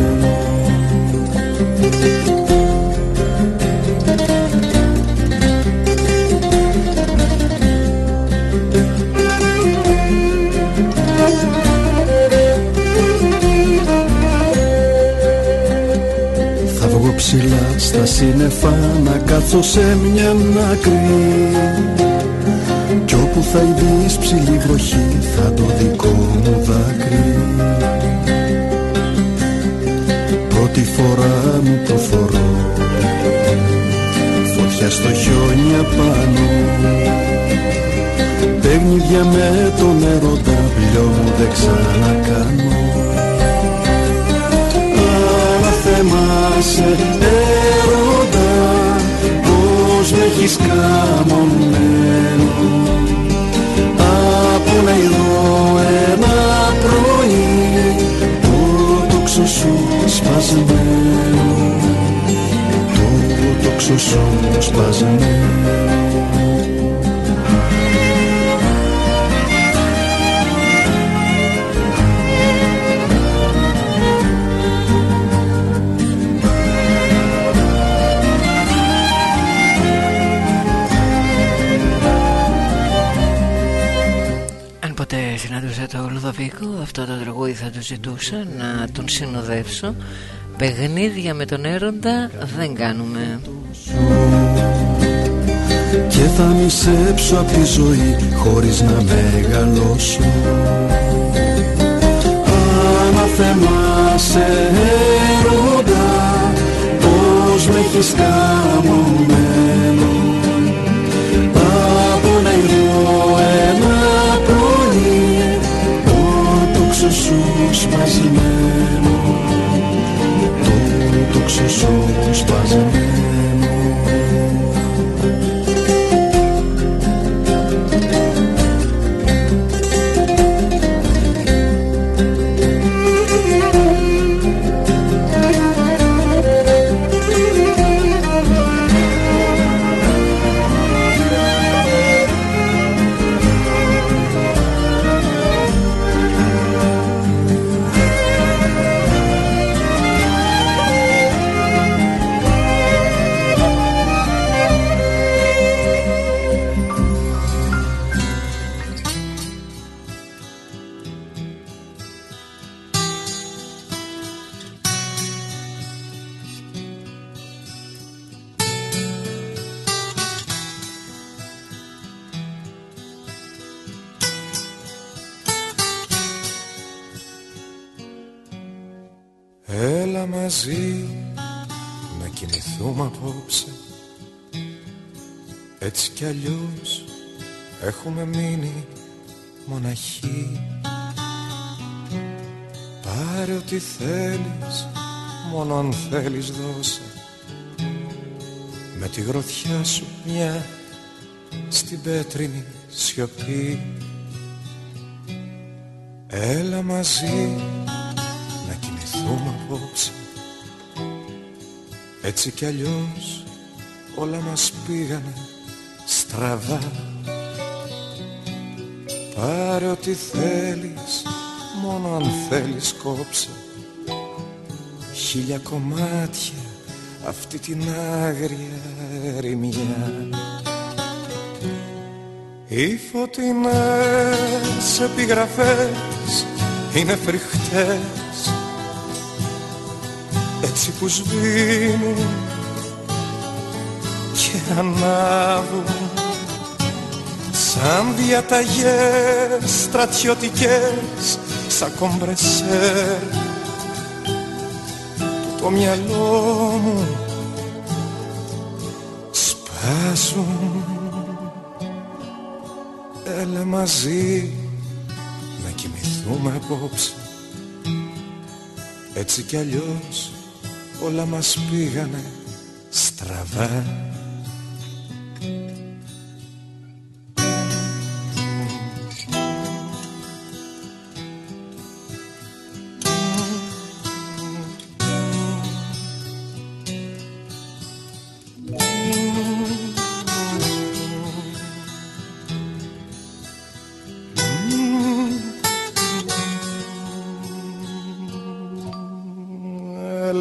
ψηλά στα σύννεφα να κάτσω σε μια άκρη. Κι όπου θα ειδείς ψηλή βροχή θα το δικό μου δάκρυ. Πρώτη φορά μου το φορώ Φωτιά στο χιόνι απάνω. Παιχνίδια με τον έρωτα πλειό μου δεν ξανακάνω θέμα σε έρωτα πως με έχεις καμωμένο. Από να ειδώ ένα πρωί το τόξο σου σπασμένο το τόξο σου σπασμένο το Λουδοβίκο αυτό το τραγούδι θα του ζητούσα να τον συνοδεύσω. Παιχνίδια με τον έρωτα δεν κάνουμε. Και θα μισέψω από τη ζωή χωρίς να μεγαλώσω. Αναθεμά σε έρωτα πως με έχεις καμωμένο σου σπασμένο Το τόξο σου σπασμένο κι αλλιώς έχουμε μείνει μοναχοί. Πάρε ό,τι θέλεις, μόνο αν θέλεις δώσε. Με τη γροθιά σου μια στην πέτρινη σιωπή. Έλα μαζί να κοιμηθούμε απόψε Έτσι κι αλλιώς όλα μας πήγανε στραβά. Πάρε ό,τι θέλεις, μόνο αν θέλεις κόψε Χίλια κομμάτια αυτή την άγρια ερημιά Οι φωτεινές επιγραφές είναι φρικτές έτσι που σβήνουν και ανάβουν σαν διαταγές στρατιωτικές σαν κομπρεσέρ. Το μυαλό μου σπάζουν έλα μαζί κοιμηθούμε απόψε. Έτσι κι αλλιώς όλα μας πήγανε στραβά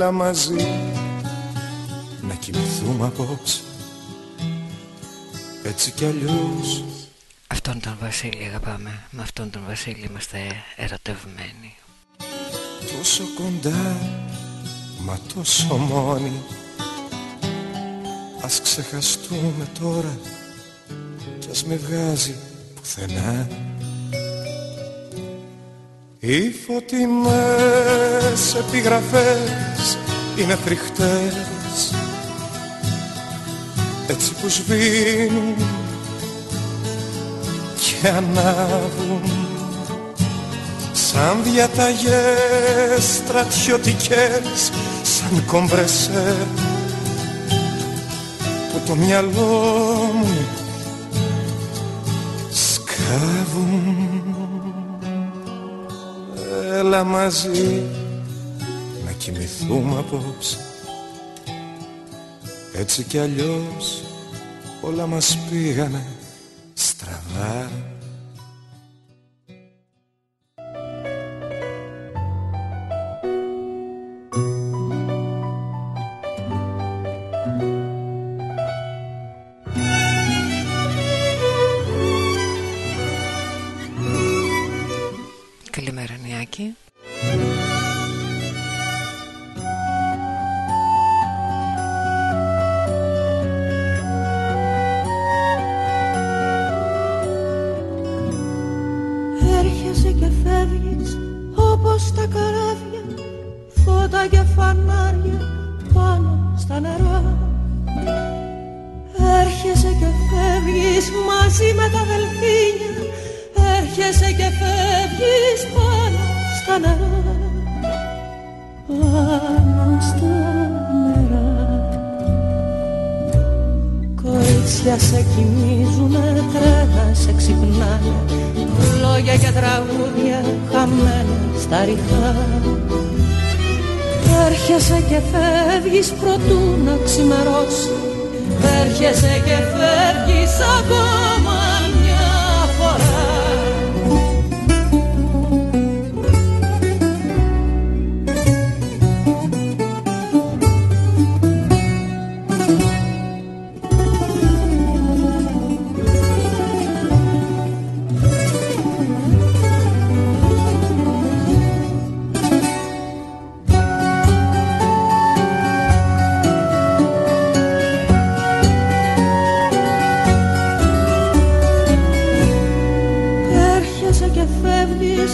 Έλα μαζί. Να κοιμηθούμε απόψε. Έτσι κι αλλιώς. Αυτόν τον Βασίλη αγαπάμε. Με αυτόν τον Βασίλη είμαστε ερωτευμένοι. Τόσο κοντά Μα τόσο μόνοι. Ας ξεχαστούμε τώρα. Κι ας με βγάζει πουθενά Οι φωτεινές επιγραφές είναι φρικτές έτσι που σβήνουν και ανάβουν σαν διαταγές στρατιωτικές σαν κομπρεσέ που το μυαλό μου σκάβουν Έλα μαζί να κοιμηθούμε απόψε. Έτσι κι αλλιώς όλα μας πήγανε στραβά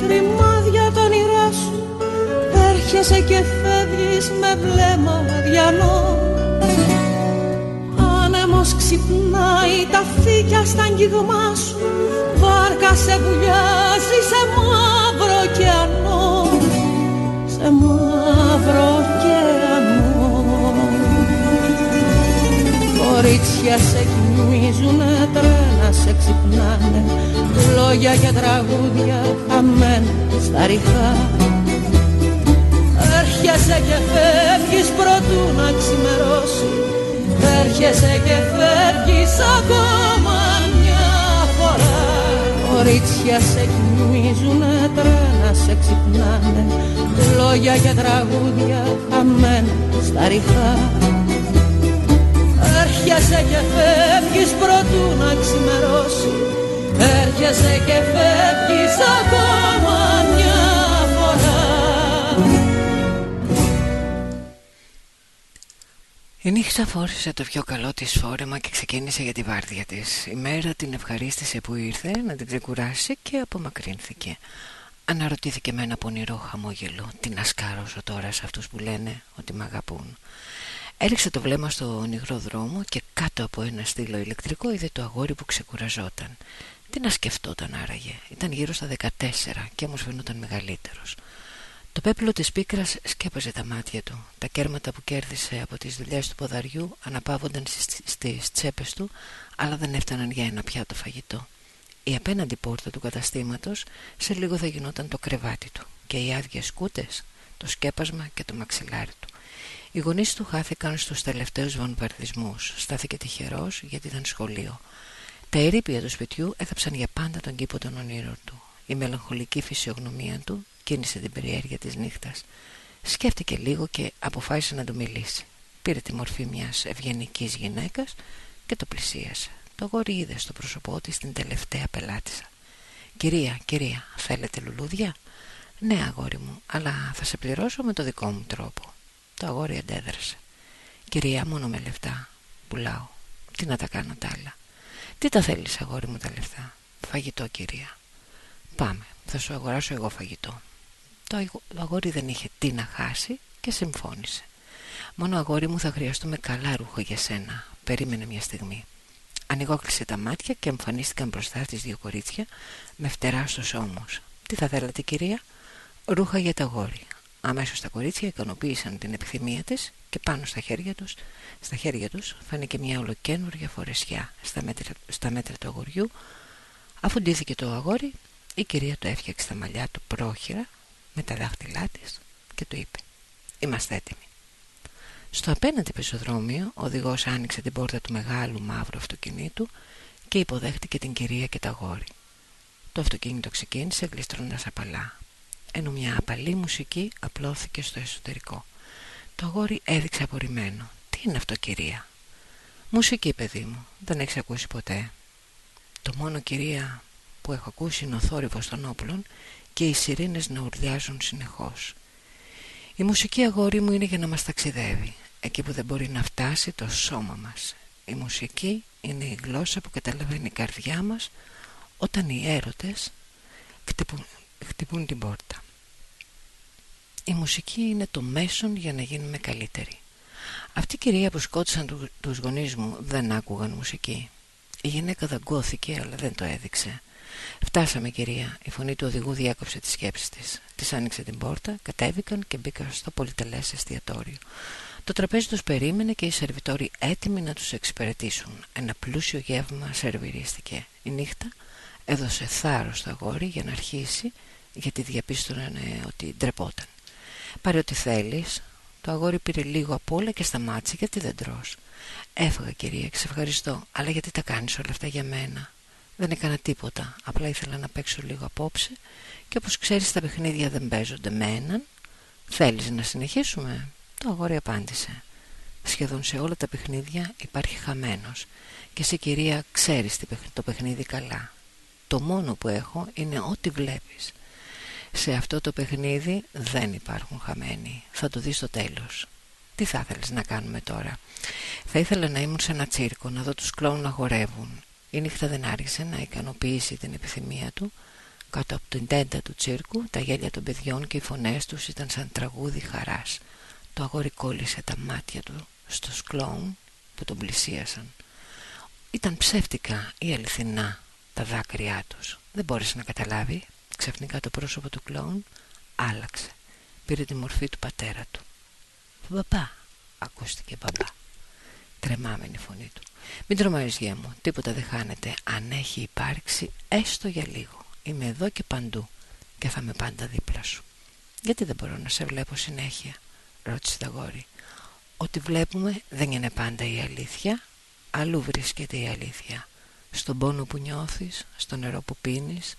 ρημάδια τα όνειρά σου. Έρχεσαι και φεύγεις με βλέμμα διανό Άνεμος ξυπνάει τα φύκια στα αγγίγμά σου. Βάρκα σε βουλιάζει σε μαύρο ωκεανό. Σε μαύρο ωκεανό. Κορίτσια σε κοιμίζουνε, τρένα σε ξυπνάνε. Λόγια και τραγούδια χαμένα στα ρηχά. Έρχεσαι και φεύγεις προτού να ξημερώσει. Έρχεσαι και φεύγεις ακόμα μια φορά. Κορίτσια σε κοιμίζουνε, τρένα σε ξυπνάνε. Λόγια και τραγούδια χαμένα στα ρηχά Έρχεσαι και φεύγεις προτού να ξημερώσει Έρχεσαι και φεύγεις ακόμα μια φορά Η νύχτα φόρησε το πιο καλό της φόρεμα και ξεκίνησε για τη βάρδια της. Η μέρα την ευχαρίστησε που ήρθε να την ξεκουράσει και απομακρύνθηκε. Αναρωτήθηκε με ένα πονηρό χαμόγελο τι να σκάρωσω τώρα σε αυτούς που λένε ότι μ' αγαπούν. Έριξε το βλέμμα στο ονυγρό δρόμο και κάτω από ένα στήλο ηλεκτρικό είδε το αγόρι που ξεκουραζόταν. Τι να σκεφτόταν άραγε. Ήταν γύρω στα 14 και όμως φαινόταν μεγαλύτερος. Το πέπλο της πίκρας σκέπαζε τα μάτια του. Τα κέρματα που κέρδισε από τις δουλειές του ποδαριού αναπαύονταν στις τσέπες του, αλλά δεν έφταναν για ένα πιάτο φαγητό. Η απέναντι πόρτα του καταστήματος σε λίγο θα γινόταν το κρεβάτι του και οι άδειες κούτες, το σκέπασμα και το μαξιλάρι του. Οι γονείς του χάθηκαν στους τελευταίους βομβαρδισμούς. Στάθηκε τυχερός γιατί ήταν σχολείο. Τα ερήπια του σπιτιού έθαψαν για πάντα τον κήπο των ονείρων του. Η μελαγχολική φυσιογνωμία του κίνησε την περιέργεια της νύχτας. Σκέφτηκε λίγο και αποφάσισε να του μιλήσει. Πήρε τη μορφή μιας ευγενικής γυναίκας και το πλησίασε. Το γόρι είδε στο πρόσωπό της την τελευταία πελάτησα. «Κυρία, κυρία, θέλετε λουλούδια» «Ναι, αγόρι μου, αλλά θα σε πληρώσω με το δικό μου τρόπο». Το αγόρι αντέδρασε. «Κυρία, μόνο με λεφτά. Πουλάω. Τι να τα κάνω τα άλλα». «Τι τα θέλεις, αγόρι μου, τα λεφτά». «Φαγητό, κυρία». «Πάμε, θα σου αγοράσω εγώ φαγητό». Το αγόρι δεν είχε τι να χάσει και συμφώνησε. «Μόνο αγόρι μου θα χρειαστούμε καλά ρούχα για σένα». Περίμενε μια στιγμή. Ανοιγόκλεισε τα μάτια και εμφανίστηκαν μπροστά της δύο κορίτσια με φτερά στους ώμους. «Τι θα θέλατε κυρία» «Ρούχα για τα γόρι». Αμέσως τα κορίτσια ικανοποίησαν την επιθυμία της και πάνω στα χέρια τους, στα χέρια τους φάνηκε μια ολοκένουργια φορεσιά στα μέτρα, στα μέτρα του αγοριού. Αφού ντύθηκε το αγόρι, η κυρία το έφτιαξε τα μαλλιά του πρόχειρα με τα δάχτυλά της και του είπε «Είμαστε έτοιμοι». Στο απέναντι πεζοδρόμιο ο οδηγός άνοιξε την πόρτα του μεγάλου μαύρου αυτοκινήτου και υποδέχτηκε την κυρία και τα γόρη. Το αυτοκίνητο ξεκίνησε γλιστρώνοντας απαλά, ενώ μια απαλή μουσική απλώθηκε στο εσωτερικό. Το αγόρι έδειξε απορριμμένο. «Τι είναι αυτό κυρία» «Μουσική παιδί μου, δεν έχεις ακούσει ποτέ» «Το μόνο κυρία που έχω ακούσει είναι ο θόρυβος των όπλων και οι σιρήνες να ουρλιάζουν συνεχώς. Η μουσική αγόρι μου είναι για να μας ταξιδεύει. Εκεί που δεν μπορεί να φτάσει το σώμα μας. Η μουσική είναι η γλώσσα που καταλαβαίνει η καρδιά μας Όταν οι έρωτες χτυπούν, χτυπούν την πόρτα. Η μουσική είναι το μέσον για να γίνουμε καλύτεροι. Αυτή η κυρία που σκότωσαν του, τους γονείς μου δεν άκουγαν μουσική. Η γυναίκα δαγκώθηκε αλλά δεν το έδειξε. Φτάσαμε κυρία. Η φωνή του οδηγού διάκοψε τις σκέψεις της. Της άνοιξε την πόρτα, κατέβηκαν και μπήκαν στο πολυτελές εστιατόριο. Το τραπέζι τους περίμενε και οι σερβιτόροι έτοιμοι να τους εξυπηρετήσουν. Ένα πλούσιο γεύμα σερβιρίστηκε. Η νύχτα έδωσε θάρρος στο αγόρι για να αρχίσει Γιατί διαπίστωνε ότι ντρεπόταν Πάρε ό,τι θέλεις Το αγόρι πήρε λίγο απ' όλα και σταμάτησε γιατί δεν τρως Έφαγα κυρία, ξευχαριστώ Αλλά γιατί τα κάνεις όλα αυτά για μένα; Δεν έκανα τίποτα, απλά ήθελα να παίξω λίγο απόψε και όπως ξέρεις τα παιχνίδια δεν παίζονται με έναν. Θέλεις να συνεχίσουμε; Το αγόρι απάντησε. Σχεδόν σε όλα τα παιχνίδια υπάρχει χαμένος και σε κυρία ξέρεις το παιχνίδι καλά. Το μόνο που έχω είναι ό,τι βλέπεις. Σε αυτό το παιχνίδι δεν υπάρχουν χαμένοι. Θα το δεις στο τέλος. Τι θα ήθελες να κάνουμε τώρα; Θα ήθελα να ήμουν σε ένα τσίρκο, να δω τους κλόουν να χορεύουν. Η νύχτα δεν άρχισε να ικανοποιήσει την επιθυμία του Κάτω από την τέντα του τσίρκου Τα γέλια των παιδιών και οι φωνές τους ήταν σαν τραγούδι χαράς Το αγόρι κόλλησε τα μάτια του στο σκλόουν που τον πλησίασαν Ήταν ψεύτικα ή αληθινά τα δάκρυά τους Δεν μπόρεσε να καταλάβει Ξαφνικά το πρόσωπο του κλόουν άλλαξε. Πήρε τη μορφή του πατέρα του. Μπαμπά Ακούστηκε μπαμπά. Τρεμάμενη φωνή του. Μην τρομάζεις γεια μου, τίποτα δεν χάνεται. Αν έχει υπάρξει έστω για λίγο. Είμαι εδώ και παντού Και θα είμαι πάντα δίπλα σου Γιατί δεν μπορώ να σε βλέπω συνέχεια Ρώτησε τα γόρη Ό,τι βλέπουμε δεν είναι πάντα η αλήθεια. Αλλού βρίσκεται η αλήθεια. Στον πόνο που νιώθεις Στο νερό που πίνεις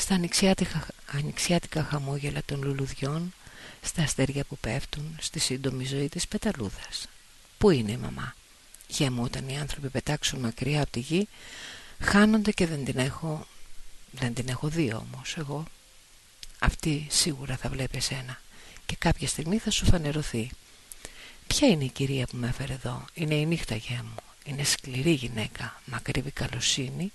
Στα ανοιξιάτικα, ανοιξιάτικα χαμόγελα των λουλουδιών Στα αστέρια που πέφτουν Στη σύντομη ζωή της πεταλούδας. Πού είναι η μαμά; Γεια μου όταν οι άνθρωποι πετάξουν μακριά από τη γη Χάνονται και δεν την έχω Δεν την έχω δει όμως εγώ. Αυτή σίγουρα θα βλέπει εσένα Και κάποια στιγμή θα σου φανερωθεί. Ποια είναι η κυρία που με έφερε εδώ; Είναι η νύχτα γεια μου Είναι σκληρή γυναίκα Μακρύβη καλοσύνη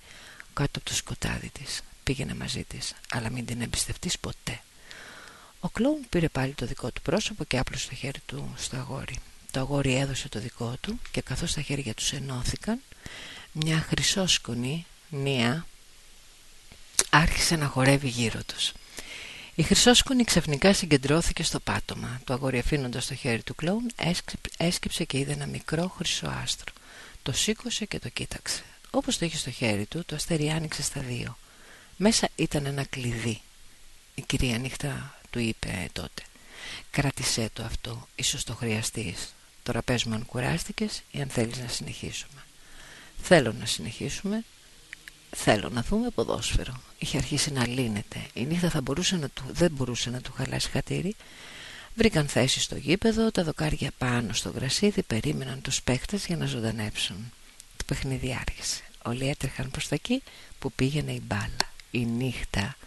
Κάτω από το σκοτάδι της Πήγαινε μαζί της Αλλά μην την εμπιστευτείς ποτέ Ο κλόουν πήρε πάλι το δικό του πρόσωπο Και άπλωσε το χέρι του στο αγόρι το αγόρι έδωσε το δικό του και καθώς τα χέρια τους ενώθηκαν μια χρυσόσκονη νία άρχισε να χορεύει γύρω τους. Η χρυσόσκονη ξαφνικά συγκεντρώθηκε στο πάτωμα. Το αγόρι αφήνοντας το χέρι του κλόουν έσκυψε και είδε ένα μικρό χρυσό άστρο. Το σήκωσε και το κοίταξε. Όπως το είχε στο χέρι του, το αστέρι άνοιξε στα δύο. Μέσα ήταν ένα κλειδί. Η κυρία νύχτα του είπε τότε «Κράτησέ το αυτό, ίσως το χρειαστείς. Τώρα πες μου αν κουράστηκες ή αν θέλεις να συνεχίσουμε». «Θέλω να συνεχίσουμε. Θέλω να δούμε ποδόσφαιρο». Είχε αρχίσει να λύνεται. Η νύχτα θα μπορούσε να του, δεν μπορούσε να του χαλάσει χατήρι. Βρήκαν θέση στο γήπεδο, τα δοκάρια πάνω στο γρασίδι περίμεναν τους παίχτες για να ζωντανέψουν. Το παιχνίδι άρχισε. Όλοι έτρεχαν προς τα εκεί που πήγαινε η μπάλα. Η νύχτα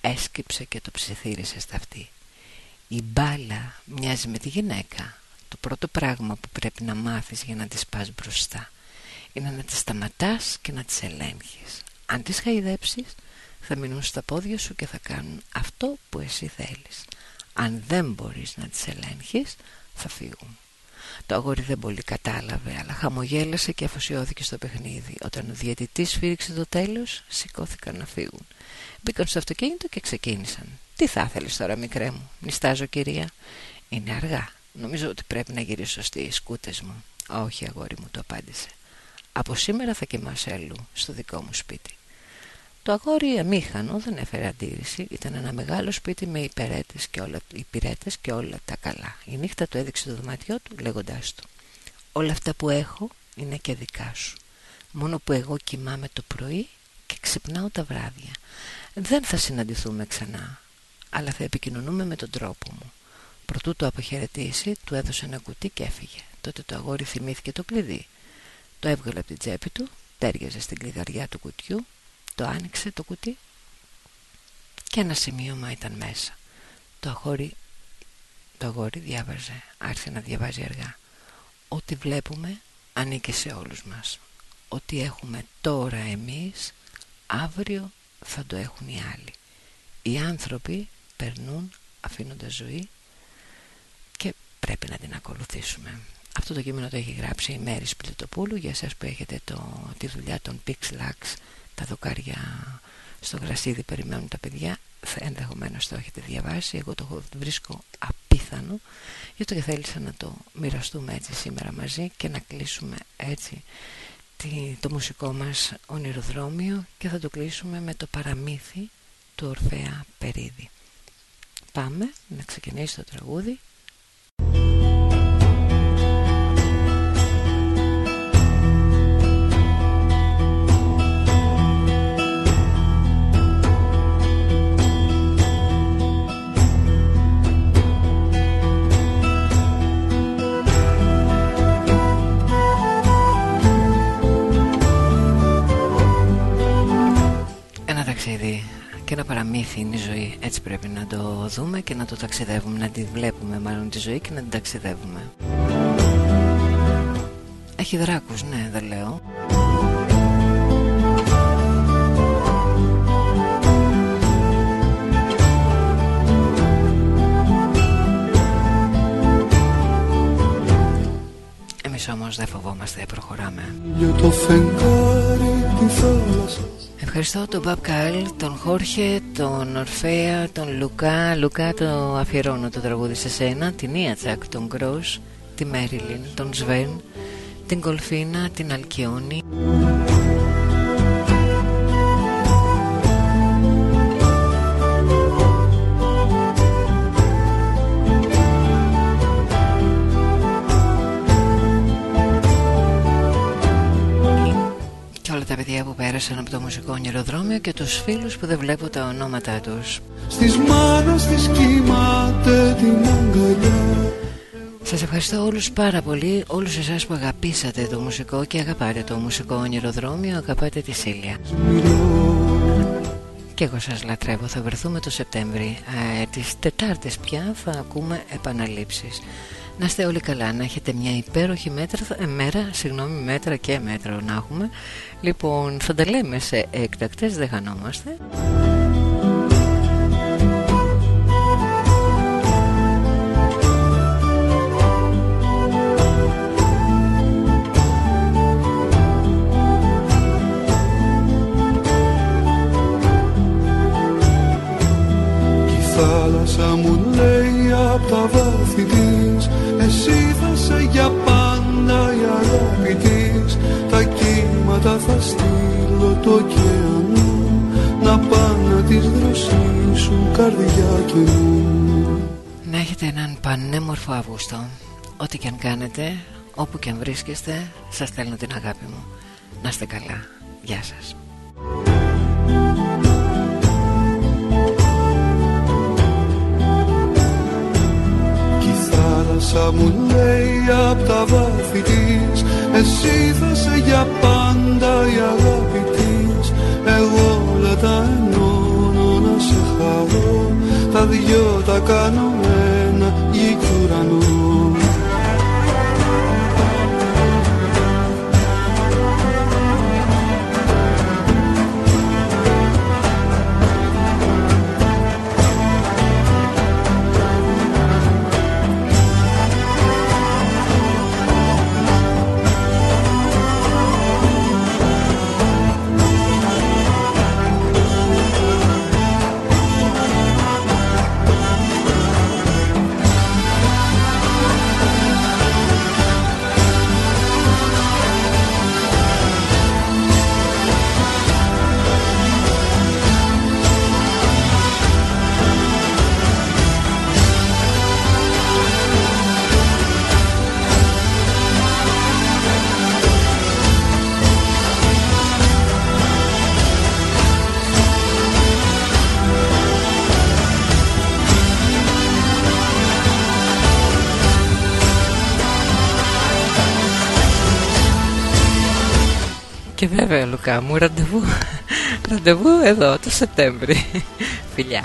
έσκυψε και το ψιθύρισε στα αυτή. Η μπάλα μοιάζει με τη γυναίκα. Το πρώτο πράγμα που πρέπει να μάθεις για να τις πας μπροστά είναι να τις σταματάς και να τις ελέγχεις. Αν τις χαϊδέψεις θα μείνουν στα πόδια σου και θα κάνουν αυτό που εσύ θέλεις. Αν δεν μπορείς να τις ελέγχεις θα φύγουν. Το αγόρι δεν πολύ κατάλαβε, αλλά χαμογέλασε και αφοσιώθηκε στο παιχνίδι. Όταν ο διαιτητής σφύριξε το τέλος, σηκώθηκαν να φύγουν. Μπήκαν στο αυτοκίνητο και ξεκίνησαν. Τι θα ήθελες τώρα, μικρέ μου, νιστάζω, κυρία; Είναι αργά. Νομίζω ότι πρέπει να γυρίσω στις σκούτες μου. Όχι, αγόρι μου, το απάντησε. Από σήμερα θα κοιμάσαι αλλού, στο δικό μου σπίτι. Το αγόρι αμήχανο δεν έφερε αντίρρηση. Ήταν ένα μεγάλο σπίτι με υπηρέτες και, όλα, υπηρέτες και όλα τα καλά. Η νύχτα του έδειξε το δωμάτιό του λέγοντάς του «Όλα αυτά που έχω είναι και δικά σου. Μόνο που εγώ κοιμάμαι το πρωί και ξυπνάω τα βράδια. Δεν θα συναντηθούμε ξανά, αλλά θα επικοινωνούμε με τον τρόπο μου». Προτού το αποχαιρετήσει, του έδωσε ένα κουτί και έφυγε. Τότε το αγόρι θυμήθηκε το κλειδί. Το έβγαλε από την τσέπη του, τέριαζε στην κλειδαριά του κουτιού το άνοιξε το κουτί και ένα σημείωμα ήταν μέσα. Το αγόρι, το αγόρι διάβαζε, άρχισε να διαβάζει αργά. Ό,τι βλέπουμε ανήκει σε όλους μας. Ό,τι έχουμε τώρα εμείς, αύριο θα το έχουν οι άλλοι. Οι άνθρωποι περνούν αφήνοντας ζωή και πρέπει να την ακολουθήσουμε. Αυτό το κείμενο το έχει γράψει η Μέρη Σπλητοπούλου για εσάς που έχετε το, τη δουλειά των Pixlax τα δοκάρια στο γρασίδι περιμένουν τα παιδιά. Ενδεχομένως το έχετε διαβάσει. Εγώ το βρίσκω απίθανο. Γι' αυτό και θέλησα να το μοιραστούμε έτσι σήμερα μαζί και να κλείσουμε έτσι το μουσικό μας ονειροδρόμιο και θα το κλείσουμε με το παραμύθι του Ορφέα Περίδη. Πάμε να ξεκινήσει το τραγούδι ταξίδι και ένα παραμύθι είναι η ζωή. Έτσι πρέπει να το δούμε και να το ταξιδεύουμε Να τη βλέπουμε μάλλον τη ζωή και να την ταξιδεύουμε. Έχει δράκους, ναι δεν λέω Εμείς όμως δεν φοβόμαστε, προχωράμε Για το φεγγάρι τη θάλασσας Ευχαριστώ τον Μπαμπ Καλ, τον Χόρχε, τον Ορφέα, τον Λουκά. Λουκά το αφιερώνω το τραγούδι σε σένα. Την Ιατσακ, τον Γκρός, τη Μέριλιν, τον Σβέν, την Κολφίνα, την Αλκιόνη. Πέρασαν από το μουσικό ονειροδρόμιο και τους φίλους που δεν βλέπω τα ονόματά τους. Στις μάνας της κύματε την αγκαλιά. Σας ευχαριστώ όλους πάρα πολύ Όλους εσάς που αγαπήσατε το μουσικό Και αγαπάτε το μουσικό ονειροδρόμιο Αγαπάτε τη Σίλια. Και εγώ σας λατρεύω Θα βρεθούμε το Σεπτέμβρη. Ε, Τις Τετάρτες πια θα ακούμε επαναλήψεις να είστε όλοι καλά, να έχετε μια υπέροχη μέτρα, ε, μέρα, συγγνώμη, μέτρα και μέτρο να έχουμε. Λοιπόν, θα τα λέμε σε έκτακτες, δεν χανόμαστε. Του ωκεανού να πάνε να τις δροσίσουν καρδιά και νου. Να έχετε έναν πανέμορφο Αύγουστο. Ό,τι και αν κάνετε, όπου και αν βρίσκεστε Σας στέλνω την αγάπη μου. Να είστε καλά, γεια σας θάλασσα μου λέει απ' τα βάθη της. Εσύ θα σε για πάντα η αγάπη της. Εγώ όλα τα ενώνω να σε χαρώ. Τα δυο τα κάνω ένα γη ουρανό Και βέβαια Λουκά μου ραντεβού, ραντεβού εδώ το Σεπτέμβρη. Φιλιά